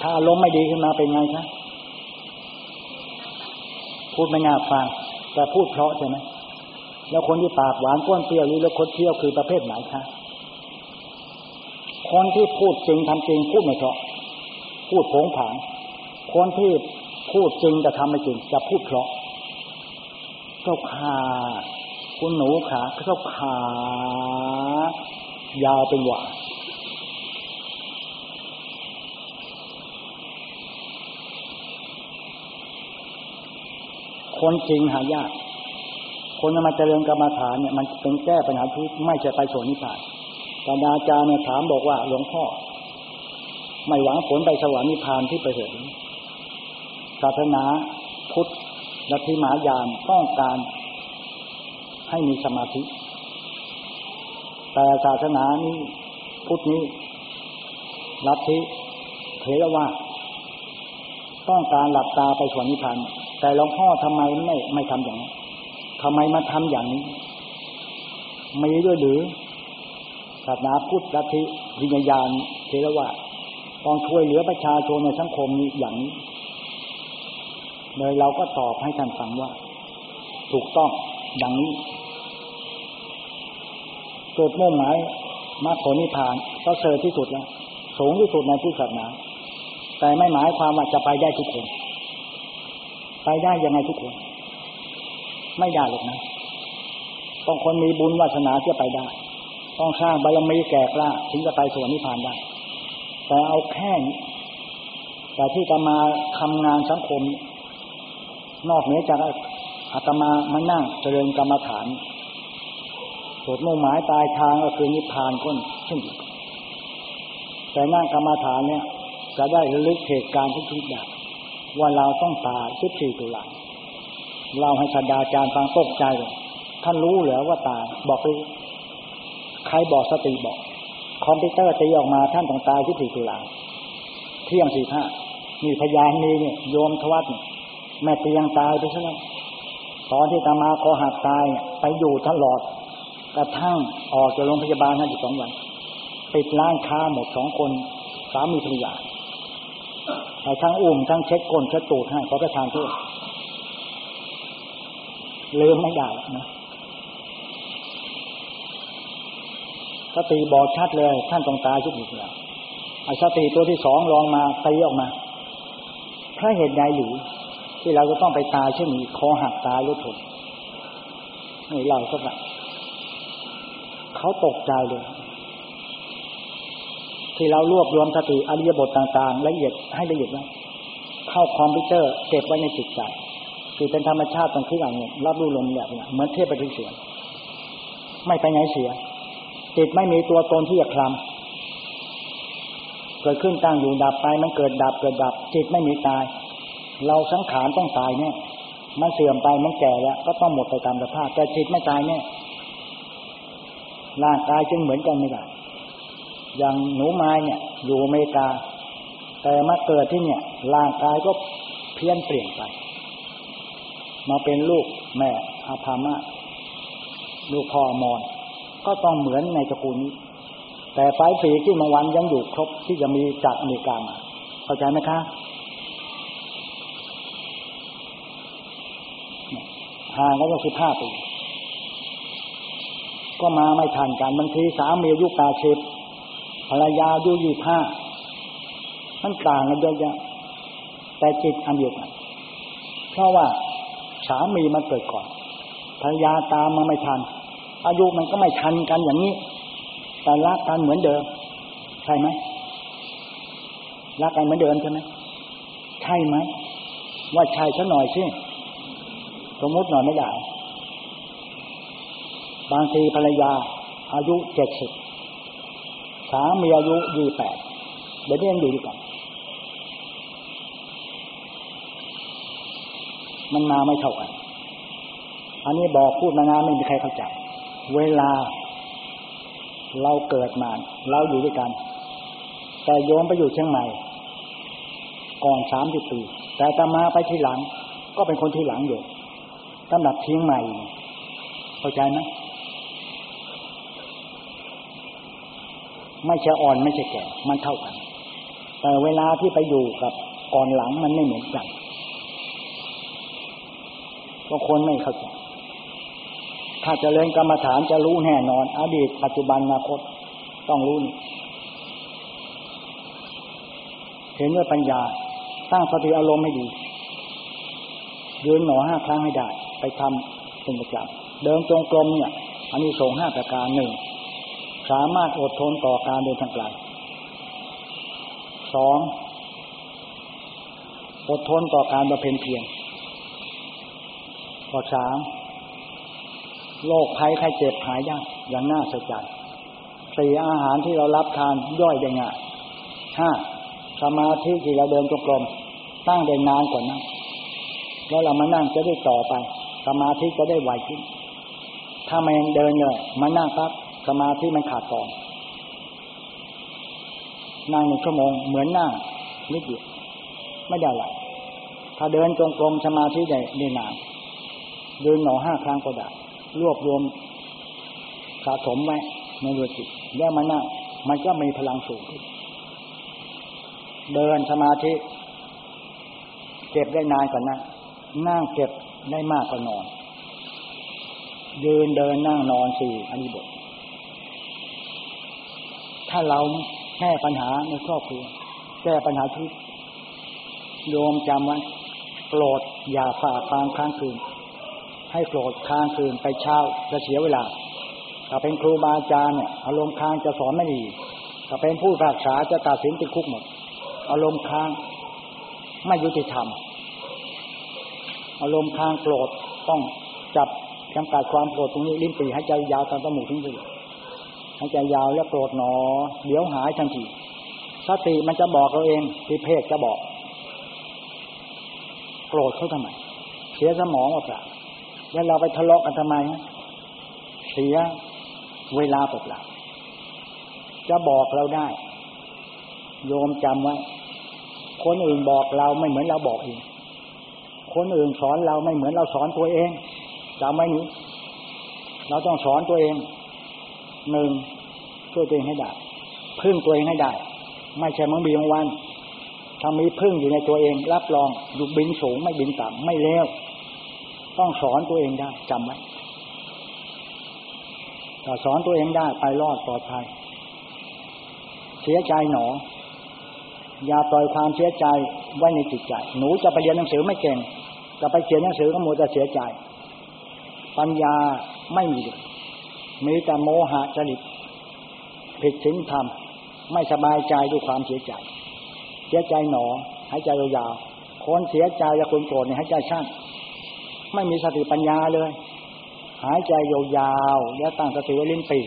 S1: ถ้าอารมณ์ไม่ดีขึ้นมาเป็นไงคะพูดไม่น่าฟัง แต่พูดเพราะใช่ไหมแล้วคนที่ปากหวานก้นเปรี้ยวนี่แล้วคนเที่ยวคือประเภทไหนคะคนที่พูดจริงทำจริงพูดไม่เพราะพูดโผงผางคนที่พูดจริงแต่ทำไม่จริงจะพูดเพราะเจ้าขาคุณหนูขาเจ้าขายาวเป็นหว่า คนจริงหายาก คนมาเจริญกรรมฐานเนี่ยมันเป็นแก้ปัญหาทุกไม่ใช่ไปโสนิพพานตาอาจารย์เนี่ยถามบอกว่าหลวงพ่อ ไม่หวังผลไปสวรรค์นิพพานที่ไปเห็นศาสนาพุทธลัทธิมหายานต้องการให้มีสมาธิ แต่ศาสนานี้พุทธนี้ลัทธิเทรวาต้องการหลับตาไปสวรรค์นิพพาน แต่หลวงพ่อทำไมไม่ไม่ทำอย่างนี้ทำไมมาทำอย่างนี้ มีด้วยหรือศาสนาพุทธลัทธิวิญญาณเทรวาต้องช่วยเหลือประชาชนในสังคมนี้อย่างนี้เลยเราก็ตอบให้ท่านฟังว่า ถูกต้องอย่างนี้จุดมุ่งหมายมาผลนิพพานก็เสริที่สุดแล้วสูงที่สุดในที่ศาสนา แต่ไม่หมายความว่าจะไปได้ทุกคน ไปได้ยังไงทุกคน ไม่ได้หรอกนะต้องคนมีบุญวาสนาที่จะไปได้ ต้องสร้างบารมีแก่กล้าถึงจะไปสวรรค์นิพพานได้ แต่เอาแค่แต่ที่จะมาทำงานสังคม นอกเหนือจากอาตมามานั่งเจริญกรรมฐานสดมุ่งหมายตายทางก็คือนิพพานก้นขึ้นแต่นั่งกรรมฐานเนี่ย จะได้ระลึกเหตุการณ์ที่คิดได้ ว่าเราต้องตายสิบสี่ตุลาเราให้ชดาจารย์ฟังตกใจเลยท่านรู้เหรอว่าตาย บอกรู้ ใครบอกสติบอก คอมพิวเตอร์ตีออกมาท่านต้องตายสิบสี่ตุลาเที่ยงสี่ห้ามีพยานนี้เนี่ยโยมทวัตแม่เตียงตายไปใช่ไหมตอนที่ตามาคอหักตายไปอยู่ตลอดกระทั่งออกจากโรงพยาบาลห้าสิบสองวันปิดร้านค้าหมดสองคนสามีภรรยา แต่ทั้งอุ้มทั้งเช็ดก้นเช็ดตูดให้เขาก็ทานทั่วลืมไม่ได้นะสติบอกชัดเลย ท่านต้องตายทุกอย่างไอ้สติตัวที่สองลองมาตีออกมาพระเหตุใดหรือที่เราจะต้องไปตายเช่นนี้คอหักตายรถถนนี่เราก็แบบเขาตกใจเลย ที่เรารวบรวมสติอริยบทต่างๆ ละเอียดให้ละเอียดนะเข้าคอมพิวเตอร์เก็บไว้ในจิตใจคือเป็นธรรมชาติตรงที่อย่างนี้รับรู้ลมแบบนี้เหมือนเทพปฏิเสียไม่ไปไหนเสียจิตไม่มีตัวตนที่จะคลำเกิดขึ้นตั้งอยู่ดับไปมันเกิดดับเกิดดับ จิตไม่มีตาย เราสังขารต้องตายแน่มันเสื่อมไปมันแก่แล้ว ก็ต้องหมดไปตามสภาพแต่จิตไม่ตายแน่ร่างกายจึงเหมือนกันไม่ได้ อย่างหนูไม้เนี่ย อยู่อเมริกา แต่มาเกิดที่เนี่ยร่างกายก็เพี้ยนเปลี่ยนไป มาเป็นลูกแม่อาภามะลูกพ่อมอน ก็ต้องเหมือนในตระกูลนี้ แต่สายสีที่มังวันยังอยู่ครบที่จะมีจากอเมริกามาเข้าใจไหมคะห่างกันก็สิบห้าปี ก็มาไม่ทันกันบางทีสามีอายุแปดสิบ ภรรยาอายุยี่ห้ามันต่างกันเยอะแยะแต่จิตอันเดียวกันเพราะว่าสามีมันเกิดก่อนภรรยาตามมาไม่ทัน อายุมันก็ไม่ทันกันอย่างนี้ แต่รักกันเหมือนเดิม ใช่ไหมรักกันเหมือนเดิมใช่ไหมใช่ไหมว่าใช่ซะหน่อยสิสมมติหน่อยไม่ได้บางทีภรรยาอายุเจ็ดสิบ สามีอายุยี่แปดเดี๋ยวนี้ยังอยู่ดีกันมันมาไม่เท่ากัน อันนี้บอกพูดมานานไม่มีใครเข้าใจเวลา เราเกิดมา เราอยู่ด้วยกัน แต่โยมไปอยู่เชียงใหม่ ก่อนสามสิบปี แต่ตามาไปที่หลัง ก็เป็นคนที่หลังอยู่สำหรับเชียงใหม่ เข้าใจไหม ไม่ใช่อ่อนไม่ใช่แก่ มันเท่ากัน แต่เวลาที่ไปอยู่กับก่อนหลังมันไม่เหมือนกันบางคนไม่เข้าใจถ้าจะเรียนกรรมฐานจะรู้แน่นอน อดีตปัจจุบันอนาคตต้องรู้นี่เห็นด้วยปัญญาตั้งสติอารมณ์ให้ดียืนหนอห้าครั้งให้ได้ ไปทำเป็นประจำเดินจงกรมเนี่ยอันนี้ส่งห้าประการหนึ่ง สามารถอดทนต่อการเดินทางไกลสองอดทนต่อการบำเพ็ญเพียรข้อสามโรคภัยไข้เจ็บหายยากอย่างน่าสนใจสี่อาหารที่เรารับทานย่อยได้ง่ายห้าสมาธิที่เราเดินจงกรมตั้งได้นานกว่านั้นแล้วเรามานั่งจะได้ต่อไป สมาธิจะได้ไหวขึ้น ถ้าไมันยังเดินเลยมานั่งปั๊บ สมาธิมันขาดตอนนั่งหนึ่งชั่วโมงเหมือนนั่งนิดเดียวไม่ได้หรอกถ้าเดินจงกรมสมาธิได้ได้นานเดินหนอห้าครั้งก็ได้รวบรวมสะสมไว้ในดวงจิตแล้วมานั่งมันก็มีพลังสูงขึ้นเดินสมาธิ เก็บได้นานกว่านั้นนั่งเก็บได้มากกว่านอนยืนเดินนั่งนอนสี่อันนี้บท ถ้าเราแก้ปัญหาในครอบครัวแก้ปัญหาที่โยมจำไว้โกรธอย่าฝ่าฟางค้างคืน ให้โกรธค้างคืนไปเช้าจะเสียเวลาถ้าเป็นครูบาอาจารย์เนี่ยอารมณ์ค้างจะสอนไม่ดีถ้าเป็นผู้ภาษาจะตัดสินติดคุกหมด อารมณ์ค้างไม่ยุติธรรม อารมณ์ค้างโกรธต้องจับจำกัดความโกรธตรงนี้ลิ้นปีให้ใจยาวตามจมูกทิ้งไปให้ใจยาวแล้วโกรธหนอ เดี๋ยวหายทันทีสติมันจะบอกเราเองที่เพศจะบอก โกรธเขาทำไม เสียสมองว่าเปล่าแล้วเราไปทะเลาะกันทำไม เสียเวลาเปล่าจะบอกเราได้ โยมจำไว้ คนอื่นบอกเราไม่เหมือนเราบอกเองคนอื่นสอนเราไม่เหมือนเราสอนตัวเองจำไว้นี้ เราต้องสอนตัวเองหนึ่ง ช่วยตัวเองให้ได้ พึ่งตัวเองให้ได้ ไม่ใช่มังบีบางวันถ้ามีพึ่งอยู่ในตัวเอง รับรองอยู่บินสูงไม่บินต่ำไม่เลวต้องสอนตัวเองได้จำไว้ถ้าสอนตัวเองได้ไปรอดปลอดภัย เสียใจหนอ อย่าปล่อยความเสียใจไว้ในจิตใจ หนูจะไปเรียนหนังสือไม่เก่งจะไปเขียนหนังสือก็มัวจะเสียใจ ปัญญาไม่มี มีแต่โมหะจริต ผิดศีลธรรม ไม่สบายใจด้วยความเสียใจ เสียใจหนอหายใจยาวๆคนเสียใจและคนโกรธเนี่ยหายใจสั้นไม่มีสติปัญญาเลย หายใจยาวๆแล้วตั้งสติไว้ลิ้นปี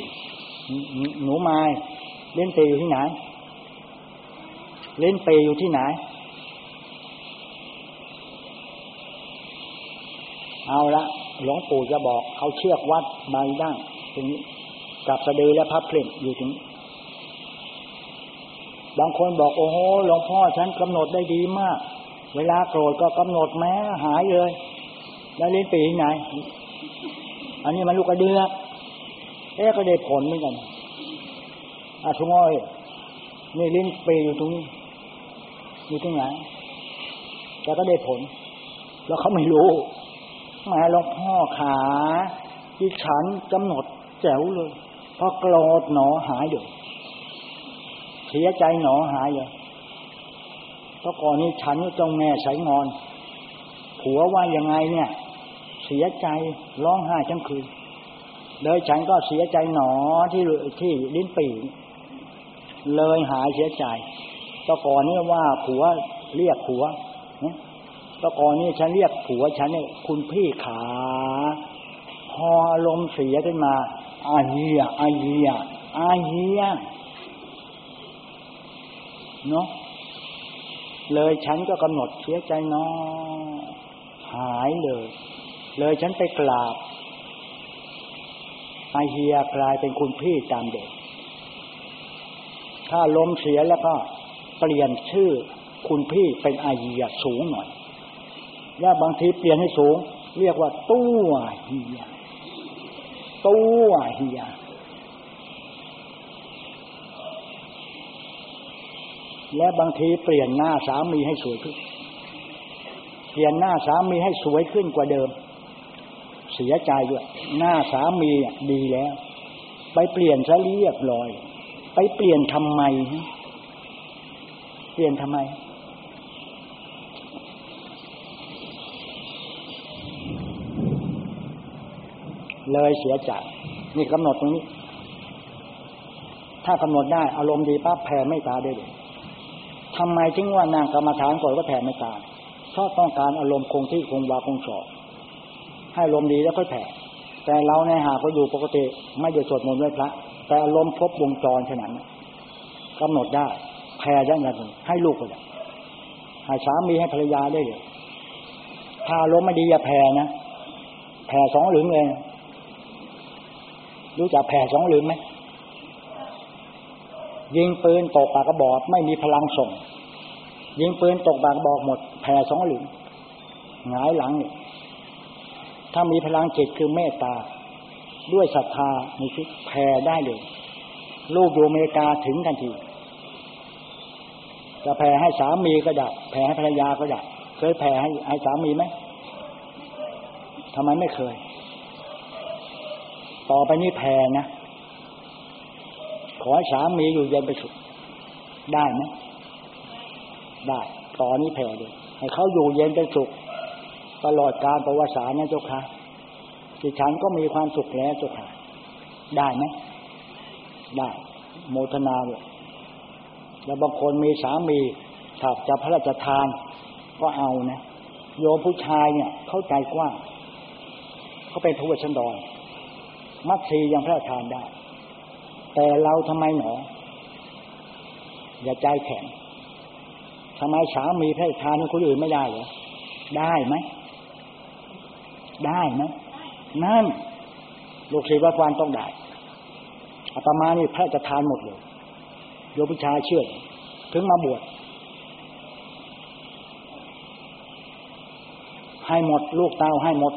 S1: หนูไม้ลิ้นปีอยู่ที่ไหนลิ้นปีอยู่ที่ไหน เอาละหลวงปู่จะบอกเอาเชือกวัดใบด้างตรงนี้ กับสะดือและพับเพล่งอยู่ถึง บางคนบอกโอ้โหหลวงพ่อฉันกำหนดได้ดีมาก เวลาโกรธก็กำหนดแม้หายเลย แล้วลิ้นปีไหน อันนี้มันลูกกระเดือกเอ๊ะก็ได้ผลเหมือนกันอาชุงอ้อยนี่ลิ้นปีอยู่ตรงนี้อยู่ตรงไหนแต่ก็ได้ผล แล้วเขาไม่รู้แม่หลวงพ่อขาที่ฉันกำหนดแจ๋วเลย พอโกรธหนอหายเลยเสียใจหนอหายเลยเพราะก่อนนี้ฉันจงแม่ใช้งอน ผัวว่ายังไงเนี่ย เสียใจร้องไห้ทั้งคืนเลยฉันก็เสียใจหนอที่ที่ลิ้นปีเลยหายเสียใจตะก่อนนี้ว่าผัวเรียกผัวตะก่อนนี้ฉันเรียกผัวฉันเนี่ยคุณพี่ขา พอลมเสียขึ้นมา อาเฮียอาเฮียอาเฮียเนาะเลยฉันก็กำหนดเสียใจเนาะหายเลย เลยฉันไปกราบอาเฮียกลายเป็นคุณพี่ตามเด็ก ถ้าล้มเสียแล้วก็เปลี่ยนชื่อคุณพี่เป็นอาเฮียสูงหน่อย แล้วบางทีเปลี่ยนให้สูง เรียกว่าตู้เฮีย ตู้เฮียและบางทีเปลี่ยนหน้าสามีให้สวยขึ้น เปลี่ยนหน้าสามีให้สวยขึ้นกว่าเดิม เสียใจด้วย หน้าสามีดีแล้ว ไปเปลี่ยนซะเรียบร้อย ไปเปลี่ยนทำไม เปลี่ยนทำไม เลยเสียใจนี่กำหนดตรงนี้ ถ้ากำหนดได้อารมณ์ดีปั๊บแผ่ไม่ตาได้เลยทำไมถึงว่านางกรรมฐานก่อนก็แผ่ไม่ตาเพราะต้องการอารมณ์คงที่คงวาคงสอบให้อารมณ์ดีแล้วค่อยแผ่แต่เราในหาก็อยู่ปกติไม่ได้สวดมนต์ด้วยพระ แต่อารมณ์ครบวงจรขนาดนั้นกำหนดได้แผ่ได้ยังไงให้ลูกก็ได้ให้สามีให้ภรรยาได้เลยถ้าอารมณ์ไม่ดีอย่าแผ่นะแผ่สองหลึงเลย รู้จักแผ่สองลืมไหมยิงปืนตกปากกระบอกไม่มีพลังส่ง ยิงปืนตกปากกระบอกหมด แผ่สองหลืมหงายหลังเนี่ยถ้ามีพลังจิตคือเมตตา ด้วยศรัทธาในชีวิแผ่ได้เลย ลูกอยู่อเมริกาถึงทันที จะแผ่ให้สามีก็ได้แผ่ให้ภรรยาก็ได้เคยแผ่ให้ให้สามีไหมทำไมไม่เคย ต่อไปนี้แผ่นะ ขอสามีอยู่เย็นไปสุขได้ไหมได้ต่อนนี้แผ่เลยให้เขาอยู่เย็นเป็นสุข ตลอดการประวัติศาสตร์นะเจ้าค่ะที่ฉันก็มีความสุขแล้วเจ้าค่ะ ได้ไหมได้ โมทนาเลยแล้วบางคนมีสามีถ้าจะพระราชทานก็เอานะ โยมผู้ชายเนี่ย เข้าใจกว้างเขาเป็นพระวชันดร มัตสียังพระทานได้ แต่เราทำไมหนอ อย่าใจแข็งทำไมสามีพระทานคนอื่นไม่ได้เหรอได้ไหมได้ไหมนั่นลูกศิษย์วัดวานต้องได้อาตมานี่พระราชทานหมดเลยโยมผู้ชายเชื่อถึงมาบวชให้หมด ลูกเตาให้หมด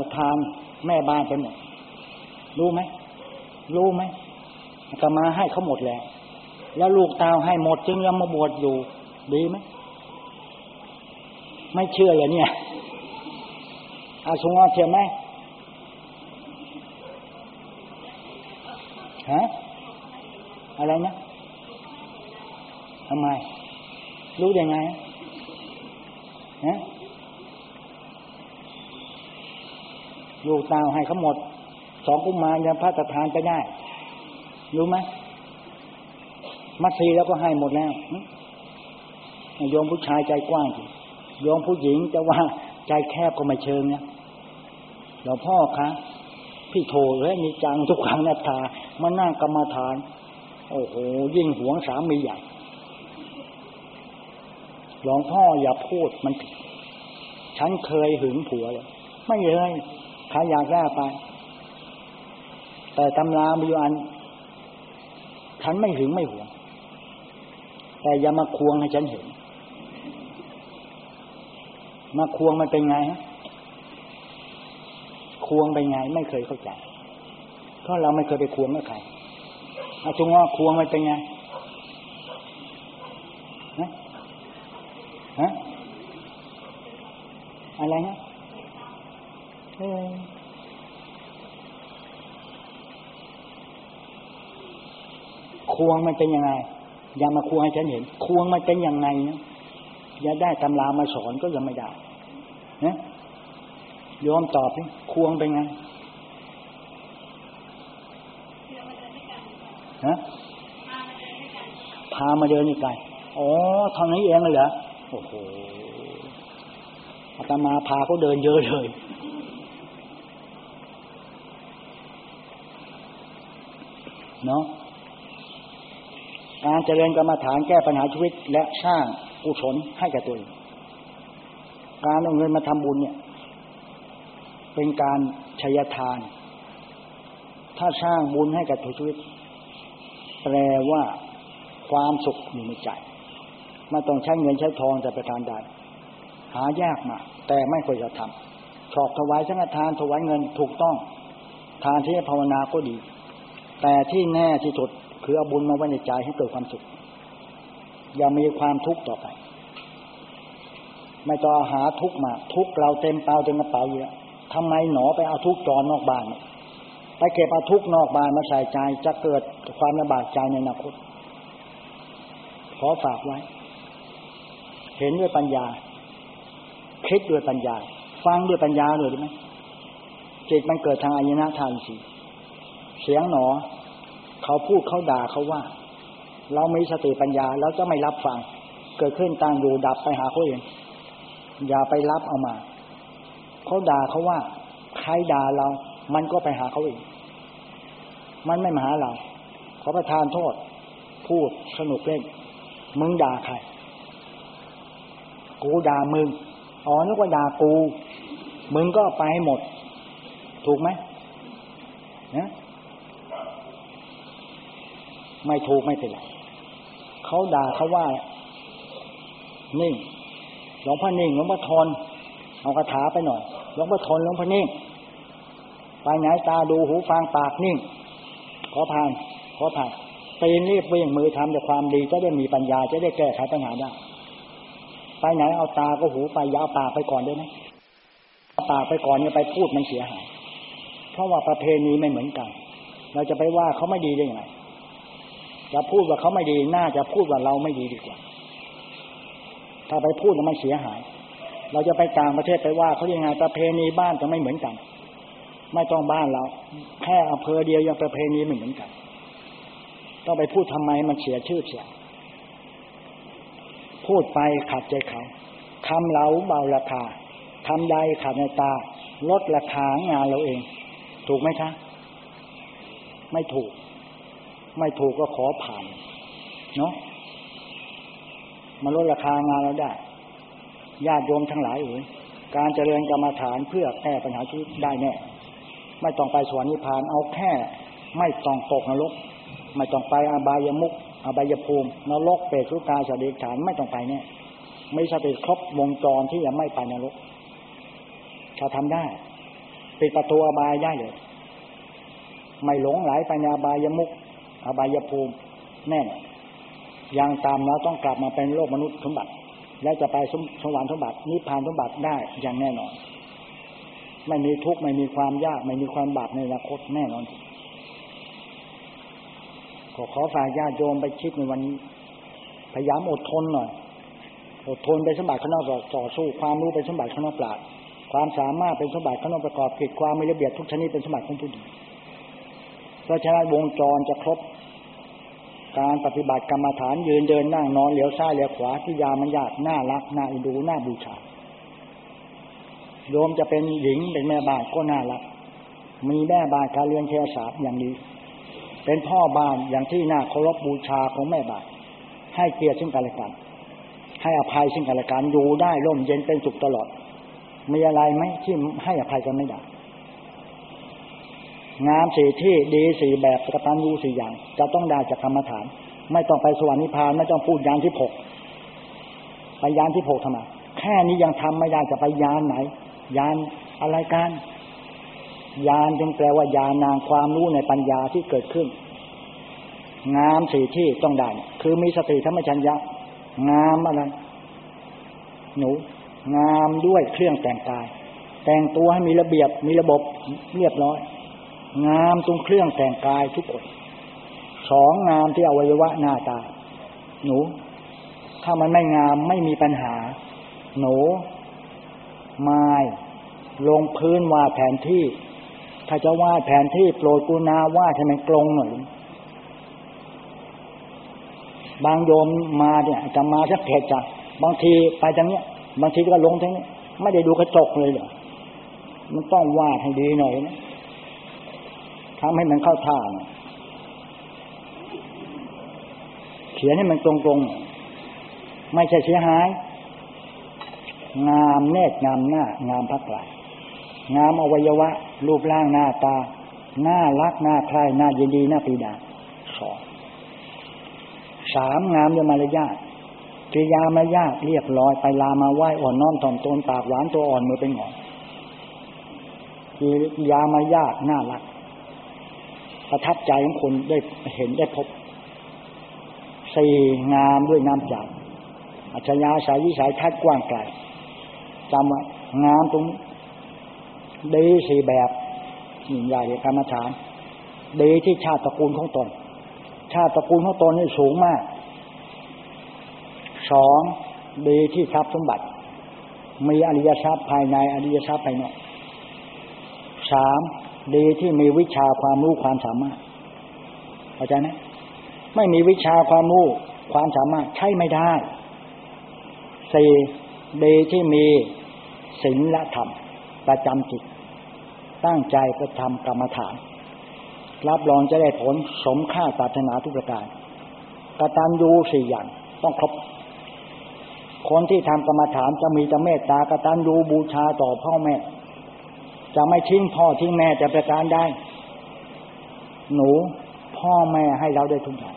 S1: พระทานแม่บ้านไปหมด รู้ไหมรู้ไหมอามาให้เขาหมดแล้ว แล้วลูกตาให้หมดจึงยังมาบวชอยู่ ดีไหมไม่เชื่อเลยเนี่ยอาสงอเชื่อไหมฮะอะไรนะทำไม รู้ได้ไงฮะ ลูกตาให้เขาหมด สองกุมารยังพระตทานไปได้ รู้ไหมมัตสีแล้วก็ให้หมดแล้วโยมผู้ชายใจกว้างโยมผู้หญิงจะว่าใจแคบก็ไม่เชิงนะหลวงพ่อคะพี่โทเลยมีจังทุกครั้งนาตามานั่งกรรมฐาน โอ้โหยิ่งหวงสามีใหญ่หลวงพ่ออย่าพูดมันผิดฉันเคยหึงผัวเลยไม่เลย ใครอยากได้ไป แต่ตำรามีอัน ฉันไม่หึงไม่หวง แต่อย่ามาควงให้ฉันเห็น มาควงมันเป็นไงฮะควงไปไง ไม่เคยเข้าใจ เพราะเราไม่เคยไปควงกับใครอาจงว่าควงมันเป็นไงฮะฮะอะไรฮะ ควงมันเป็นยังไง อย่ามาควงให้ฉันเห็น ควงมันเป็นยังไงนะอย่าได้ตำรามาสอนก็ยังไม่ได้นะยอมตอบสิควงเป็นไงฮะพามาเดินนี่ไกลอ๋อทางนี้เองเลยเหรอโอ้โหอาตมาพาเขาเดินเยอะเลย เนาะการเจริญกรรมฐานแก้ปัญหาชีวิต และสร้างกุศลให้กับตัวเองการเอาเงินมาทำบุญเนี่ย เป็นการชยทาน ถ้าสร้างบุญให้กับตัวชีวิต แปลว่าความสุขอยู่ในใจไม่ต้องใช้เงินใช้ทองแต่ประทานได้หายากมาแต่ไม่ควรจะทำชอบถวายสังฆทานถวายเงินถูกต้อง ทานที่ภาวนาก็ดี แต่ที่แน่ที่สุดคือเอาบุญมาไว้ในใจให้เกิดความสุข อย่ามีความทุกข์ต่อไป ไม่ต้องหาทุกข์มา ทุกข์เราเต็มเปล่าเต็มกระเป๋าอยู่แล้วทำไมหนอไปเอาทุกข์จอนนอกบ้าน ไปเก็บเอาทุกข์นอกบ้านมาใส่ใจจะเกิดความลำบากใจในอนาคต ขอฝากไว้ เห็นด้วยปัญญา คิดด้วยปัญญา ฟังด้วยปัญญาเลยได้ไหมจิตมันเกิดทางอายนะทานสี เสียงหนอ เขาพูดเขาด่าเขาว่า เราไม่สติปัญญาเราจะไม่รับฟัง เกิดขึ้นตั้งอยู่ดับไปหาเขาเองอย่าไปรับเอามาเขาด่าเขาว่า ใครด่าเรา มันก็ไปหาเขาเองมันไม่มาหาเราขอประทานโทษ พูดสนุกเล่น มึงด่าใคร กูด่ามึง อ๋อนึกว่าด่ากู มึงก็ไปให้หมด ถูกไหมนะ ไม่ถูกไม่เป็นไรเขาด่าเขาว่านิ่งหลวงพ่อนิ่งหลวงพ่อทนเอาคาถาไปหน่อยหลวงพ่อทนหลวงพ่อนิ่งไปไหนตาดูหูฟังปากนิ่ง ขอผ่าน ขอผ่านตีนรีบวิ่งมือทำแต่ความดีจะได้มีปัญญาจะได้แก้ไขปัญหาได้ไปไหนเอาตาก็หูไปยาวปากไปก่อนได้ไหมปากไปก่อนเนี่ยไปพูดมันเสียหายเพราะว่าประเพณีไม่เหมือนกัน เราจะไปว่าเขาไม่ดีได้ยังไง จะพูดว่าเขาไม่ดี น่าจะพูดว่าเราไม่ดีดีกว่า ถ้าไปพูดแล้วมันเสียหาย เราจะไปต่างประเทศไปว่าเขายังไงประเพณีบ้านจะไม่เหมือนกัน ไม่ต้องบ้านเรา แค่อำเภอเดียวยังประเพณีไม่เหมือนกัน ต้องไปพูดทำไมมันเสียชื่อเสีย พูดไปขัดใจเขาทำเราเบาราคาทำใดขัดในตา ลดราคางานเราเอง ถูกไหมคะ ไม่ถูก ไม่ถูกก็ขอผ่านเนาะมาลดราคางานเราได้ญาติโยมทั้งหลายเอ๋ยการเจริญกรรมฐานเพื่อแก้ปัญหาชีวิตได้แน่ไม่ต้องไปสวรรค์นิพพานเอาแค่ไม่ต้องตกนรก ไม่ต้องไปอาบายมุกอาบายภูมินรกเปรตสุกาสเดชานไม่ต้องไปแน่ไม่สติครบวงจรที่จะไม่ไปนรกถ้าทำได้ปิดประตูอบายได้เลย ไม่หลงไหลไปในอบายมุก อบายภูมิแน่ยังตามแล้วต้องกลับมาเป็นโลกมนุษย์สมบัติ และจะไปสวรรค์สมบัตินิพพานสมบัติได้อย่างแน่นอน ไม่มีทุกข์ไม่มีความยาก ไม่มีความบาปในอนาคตแน่นอนขอขอฝากญาติโยมไปคิดในวันนี้ พยายามอดทนหน่อยอดทนเป็นสมบัติข้างนอกต่อสู้ ความรู้เป็นสมบัติข้างนอกปราดความสามารถเป็นสมบัติข้างนอกประกอบกิจความมีระเบียบทุกชนิดเป็นสมบัติของผู้ดี ราะฉะนั้นวงจรจะครบ การปฏิบัติกรรมฐานยืนเดินนั่งนอนเหลียวซ้ายเหลียวขวาที่ยามันยากน่ารักน่าดูน่าบูชาโยมจะเป็นหญิงเป็นแม่บ้านก็น่ารัก มีแม่บ้านการเรียนเทศาสตร์อย่างนี้ เป็นพ่อบ้านอย่างที่น่าเคารพบูชาของแม่บ้าน ให้เกียรติซึ่งกันและกัน ให้อภัยซึ่งกันและกันอยู่ได้ร่มเย็นเป็นสุขตลอด มีอะไรไหมที่ให้อภัยกันไม่ได้ งามสี่ที่ดีสี่แบบกตัญญูสี่อย่าง จะต้องได้จากกรรมฐาน ไม่ต้องไปสวรรค์นิพพานไม่ต้องพูดยานที่หกไปยานที่หกทำไมแค่นี้ยังทำไม่ได้จะไปยานไหน ยานอะไรกันญาณจึงแปลว่าญาณนางความรู้ในปัญญาที่เกิดขึ้น งามสี่ที่ต้องได้ คือมีสติธรรมชัญญะ งามอะไรหนู งามด้วยเครื่องแต่งกาย แต่งตัวให้มีระเบียบมีระบบเรียบร้อย งามตรงเครื่องแต่งกายทุกคนสองงามที่อวัยวะหน้าตา หนู ถ้ามันไม่งามไม่มีปัญหา หนูไม้ลงพื้นวาดแผนที่ ถ้าจะวาดแผนที่โปรดกุณาวาดให้มันกลงหน่อยบางโยมมาเนี่ยจะมาสักเขตจ้ะบางทีไปทางเนี้ย บางทีก็ลงทางนี้ ไม่ได้ดูกระจกเลยเหรอมันต้องวาดให้ดีหน่อยนะ ทำให้มันเข้าท่าเขียนให้มันตรงๆ ไม่ใช่เสียหาย งามเนตรงามหน้า งามพักไหลงามอวัยวะ รูปร่างหน้าตา หน้ารักหน้าใครหน้ายินดีหน้าปีดาสองสามงามด้วยมารยาทกิยามารยาทเรียบร้อยไปลามาไหว้อ่อนน้อมถ่อมตนปากหวานตัวอ่อนมือเป็นหงอนกิยามารยาทน่ารัก ประทับใจของคนได้เห็นได้พบสี่งามด้วยน้ำใจอัจฉริยะสายวิสัยทัศน์กว้างไกลจำว่างามตรงดีสี่แบบนี่ใหญ่กรรมฐานดีที่ชาติตระกูลของตน ชาติตระกูลของตนนี่สูงมากสองดีที่ทรัพย์สมบัติ มีอริยทรัพย์ภายในอริยทรัพย์ภายนอกสาม ดีที่มีวิชาความรู้ความสามารถเข้าใจไหมไม่มีวิชาความรู้ความสามารถใช่ไม่ได้สี่ดีที่มีศีลธรรมประจำจิต ตั้งใจไปทำกรรมฐาน รับรองจะได้ผลสมค่าศาสนาทุกประการกตัญญูสี่อย่างต้องครบ คนที่ทำกรรมฐานจะมีจะเมตตากตัญญูบูชาต่อพ่อแม่ จะไม่ทิ้งพ่อทิ้งแม่จะประการได้ หนูพ่อแม่ให้เราได้ทุกอย่าง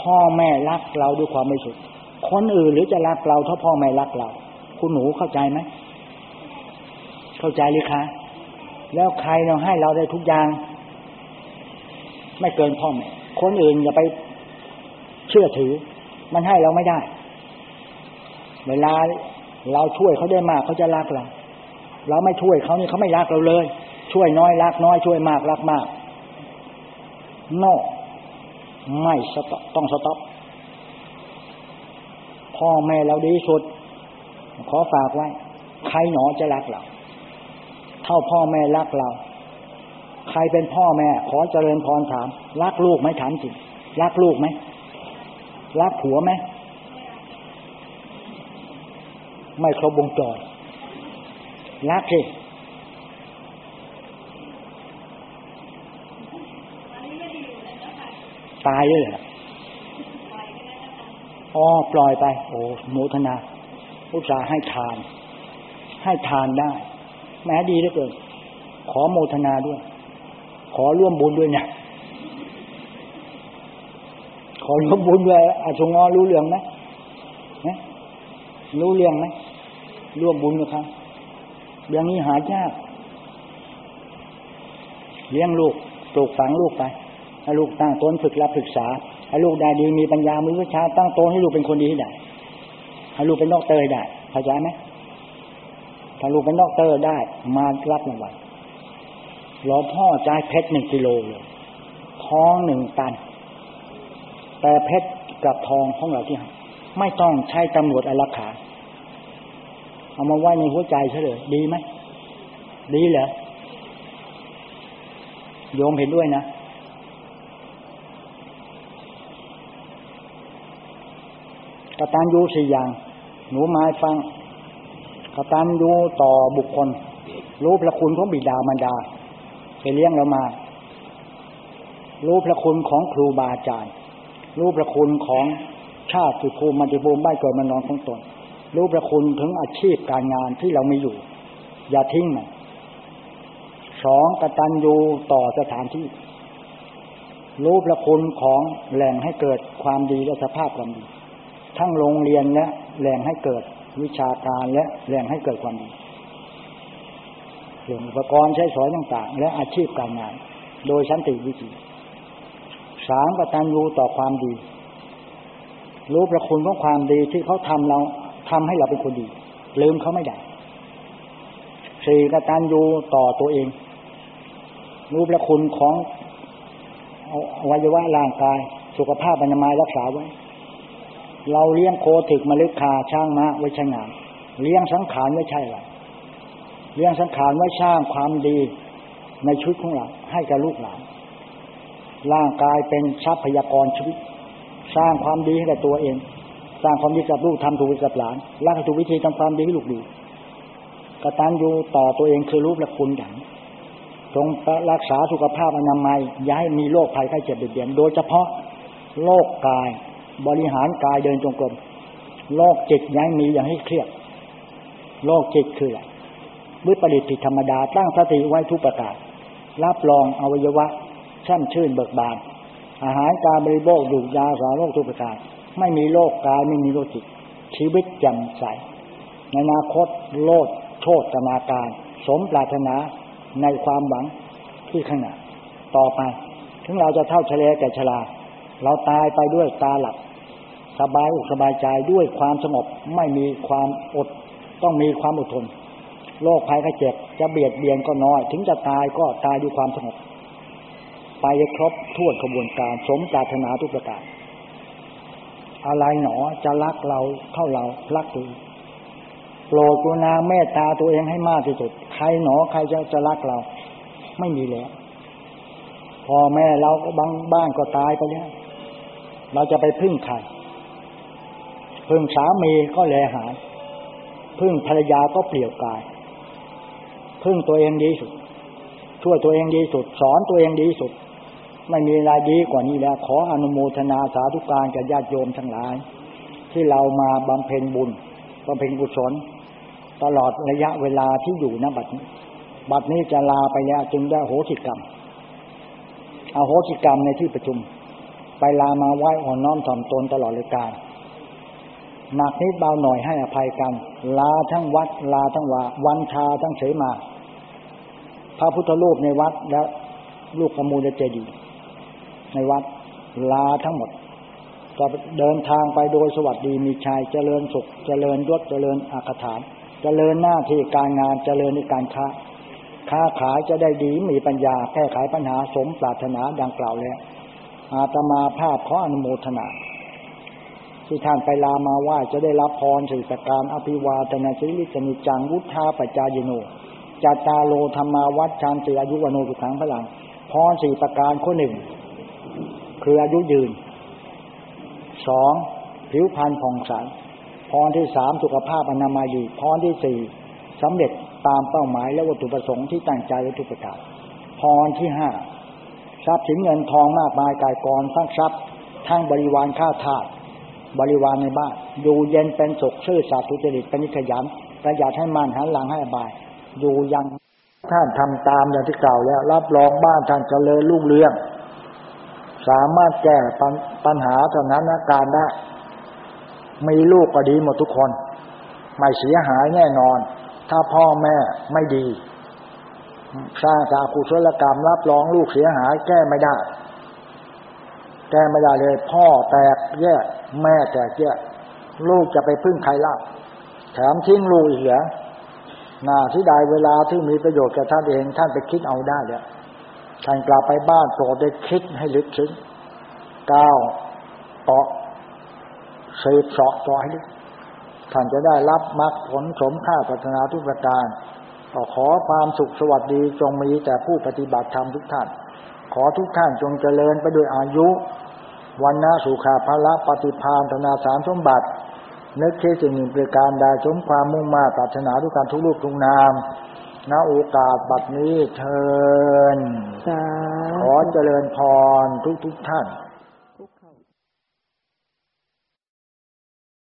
S1: พ่อแม่รักเราด้วยความไม่สุดคนอื่นหรือจะรักเราเท่าพ่อแม่รักเรา คุณหนูเข้าใจไหมเข้าใจหรือคะ แล้วใครเราให้เราได้ทุกอย่าง ไม่เกินพ่อแม่คนอื่นอย่าไปเชื่อถือ มันให้เราไม่ได้ เวลาเราช่วยเขาได้มากเขาจะรักเรา เราไม่ช่วยเขานี่เขาไม่รักเราเลย ช่วยน้อยรักน้อยช่วยมากรักมาก no ไม่ stop ต้อง stop พ่อแม่เราดีสุด ขอฝากไว้ ใครหนอจะรักเรา เท่าพ่อแม่รักเรา ใครเป็นพ่อแม่ ขอเจริญพรถาม รักลูกไหมถามจริงรักลูกไหมรักผัวไหมไม่ครบวงจร รักสิตายเลยเหรออ๋อปล่อยไป โอ้โมทนาอุตสาให้ทาน ให้ทานได้ แม้ดีเหลือเกินขอโมทนาด้วย ขอร่วมบุญด้วยเนี่ยขอร่วมบุญด้วยอาชงอรู้เรื่องไหมรู้เรื่องไหมร่วมบุญกับเขา อย่างนี้หายากเลี้ยงลูกปลูกฝังลูกไปให้ลูกตั้งตนฝึกรับศึกษาให้ลูกได้ดีมีปัญญามีวิชาตั้งตนให้ลูกเป็นคนดีได้ให้ลูกเป็นนอกเตยได้เข้าใจไหมถ้าลูกเป็นนอกเตยได้ มารับรางวัลหลวงพ่อจ่ายเพชรหนึ่งกิโลเลยทองหนึ่งตัน แต่เพชรกับทองของเราที่ไม่ต้องใช้ตำรวจอารักขา เอามาไว้ในหัวใจเฉลยดีไหมดีเหรอโยมเห็นด้วยนะ กตัญญูสี่อย่าง หนูไม้ฟัง กตัญญูต่อบุคคล รู้พระคุณของบิดามารดาไปเลี้ยงเรามา รู้พระคุณของครูบาอาจารย์ รู้พระคุณของชาติภูมิมันติภูมิบ้านเกิดมานอนของตน รู้ประคุณถึงอาชีพการงานที่เรามีอยู่ อย่าทิ้งมันสองกตัญญูต่อสถานที่ รู้ประคุณของแหล่งให้เกิดความดีและสภาพความดี ทั้งโรงเรียนและแหล่งให้เกิดวิชาการและแหล่งให้เกิดความดีเรื่องอุปกรณ์ใช้สอยต่างๆ และอาชีพการงาน โดยสันติวิธีสามกตัญญูต่อความดี รู้ประคุณของความดีที่เขาทำเรา ทำให้เราเป็นคนดี ลืมเขาไม่ได้สี่กตัญญูต่อตัวเอง รู้ประคุณของอวัยวะร่างกาย สุขภาพบรรยายรักษาไว้ เราเลี้ยงโคถึกมลึกคาช่างม้าไว้ใช้งาน เลี้ยงสังขารไว้ใช่หรอเลี้ยงสังขารไว้สร้างความดีในชุดของเราให้กับลูกหลาน ร่างกายเป็นทรัพยากรชีวิต สร้างความดีให้กับตัวเอง สร้างความดีกับลูกทำถูกวิกับหลานรักถูกวิธีทำความดีให้ลูกดีกตัญญูต่อตัวเองคือรู้ละคุณอย่างจงรักษาสุขภาพอนามัยย้ายมีโรคภัยไข้เจ็บเบียดโดยเฉพาะโรคกาย บริหารกายเดินจงกรมโรคจิตย้ายมีอย่างให้เครียดโรคจิตคืออะไรวิปริตผิดธรรมดาตั้งสติไว้ทุกประการรับรองอวัยวะช่ำชื่นเบิกบาน อาหารการบริโภคดูยาสาโรคทุกประการ ไม่มีโรคกายไม่มีโรคจิต ชีวิตแจ่มใสในอนาคตโลดโชตนาการ สมปรารถนาในความหวังที่ข้างหน้าต่อไป ถึงเราจะเท่าเฉลแต่ชราเราตายไปด้วยตาหลับ สบายอกสบายใจด้วยความสงบไม่มีความอด ต้องมีความอดทนโรคภัยไข้เจ็บจะเบียดเบียนก็น้อย ถึงจะตายก็ตายด้วยความสงบ ไปครบทั่วกระบวนการสมปรารถนาทุกประการ อะไรหนอจะรักเราเข้าเรารักตัวโปรดกรุณาเมตตาตัวเองให้มากที่สุด ใครหนอใครจะจะรักเรา ไม่มีแล้วพ่อแม่เราก็บางบ้านก็ตายไปแล้วเราจะไปพึ่งใครพึ่งสามีก็แลหายพึ่งภรรยาก็เปลี่ยวกาย พึ่งตัวเองดีสุด ช่วยตัวเองดีสุด สอนตัวเองดีสุด ไม่มีอะไรดีกว่านี้แล้ว ขออนุโมทนาสาธุการกับญาติโยมทั้งหลาย ที่เรามาบำเพ็ญบุญบำเพ็ญกุศล ตลอดระยะเวลาที่อยู่ณบัดนี้ บัดนี้จะลาไปแล้วจึงได้โหสิกรรมเอาโหสิกรรมในที่ประชุม ไปลามาไหว้อ่อนน้อมถ่อมตนตลอดเลยการหนักนิดเบาหน่อยให้อภัยกัน ลาทั้งวัด ลาทั้งวาวันชาทั้งเฉยมา พระพุทธรูปในวัดและลูกขมูลเจดีย์ ในวัดลาทั้งหมดก็เดินทางไปโดยสวัสดีมีชัยเจริญสุข เจริญยศเจริญอาคาถาน เจริญหน้าที่การงานเจริญในการค้า ค้าขายจะได้ดีมีปัญญาแก้ไขปัญหาสมปรารถนาดังกล่าวแล้วอาตมาภาพขออนุโมทนาที่ท่านไปลามาว่าจะได้รับพรสื่ประการอภิวาตนาสิริสนิจังวุฒาปัจจายโนจัตตาโลธรรมาวัดชานติอายุวโนสุขังพลังพรสี่ประการข้อหนึ่ง คืออายุยืนสองผิวพรรณผ่องใสพรที่สามสุขภาพอนามัยดีพรที่สี่สำเร็จตามเป้าหมายและวัตถุประสงค์ที่ตั้งใจไว้ทุกประการพรที่ห้าทรัพย์สินเงินทองมากมายกายกรทั้งทรัพย์ทั้งบริวารข้าทาสบริวารในบ้านอยู่เย็นเป็นสุขชื่อสัตว์ทุจริตเป็นนิขยันประหยัดให้มันหันหลังให้อบาย อยู่ยังท่านทำตามอย่างที่กล่าวแล้ว รับรองบ้านท่านเจริญรุ่งเรือง สามารถแก้ปัญหาสถานการณ์ได้ มีลูกก็ดีหมดทุกคน ไม่เสียหายแน่นอน ถ้าพ่อแม่ไม่ดี สร้างสากุศลกรรมรับรองลูกเสียหายแก้ไม่ได้ แก้ไม่ได้เลย พ่อแตกแยกแม่แตกแยกลูกจะไปพึ่งใครล่ะแถมทิ้งลูกอีกเหรอนาที่ใดเวลาที่มีประโยชน์แก่ท่านเอง ท่านไปคิดเอาได้แล้ว ท่านกลับไปบ้านโปรดได้คิดให้ลึกซึ้งก้าวเปาะเสพเสาะต่อให้ลึกท่านจะได้รับมรรคผลสมค่าศาสนาทุกประการก็ขอความสุขสวัสดีจงมีแต่ผู้ปฏิบัติธรรมทุกท่าน ขอทุกท่านจงเจริญไปด้วยอายุ วันนาสุขาภละปฏิพานธนาสารสมบัติ นึกคิดสิ่งหนึ่งประการใดสมความมุ่งมาตรารถนาทุกการทุกรูปทุกนาม ณโอกาสบัดนี้เทินขอเจริญพรทุกทุกท่าน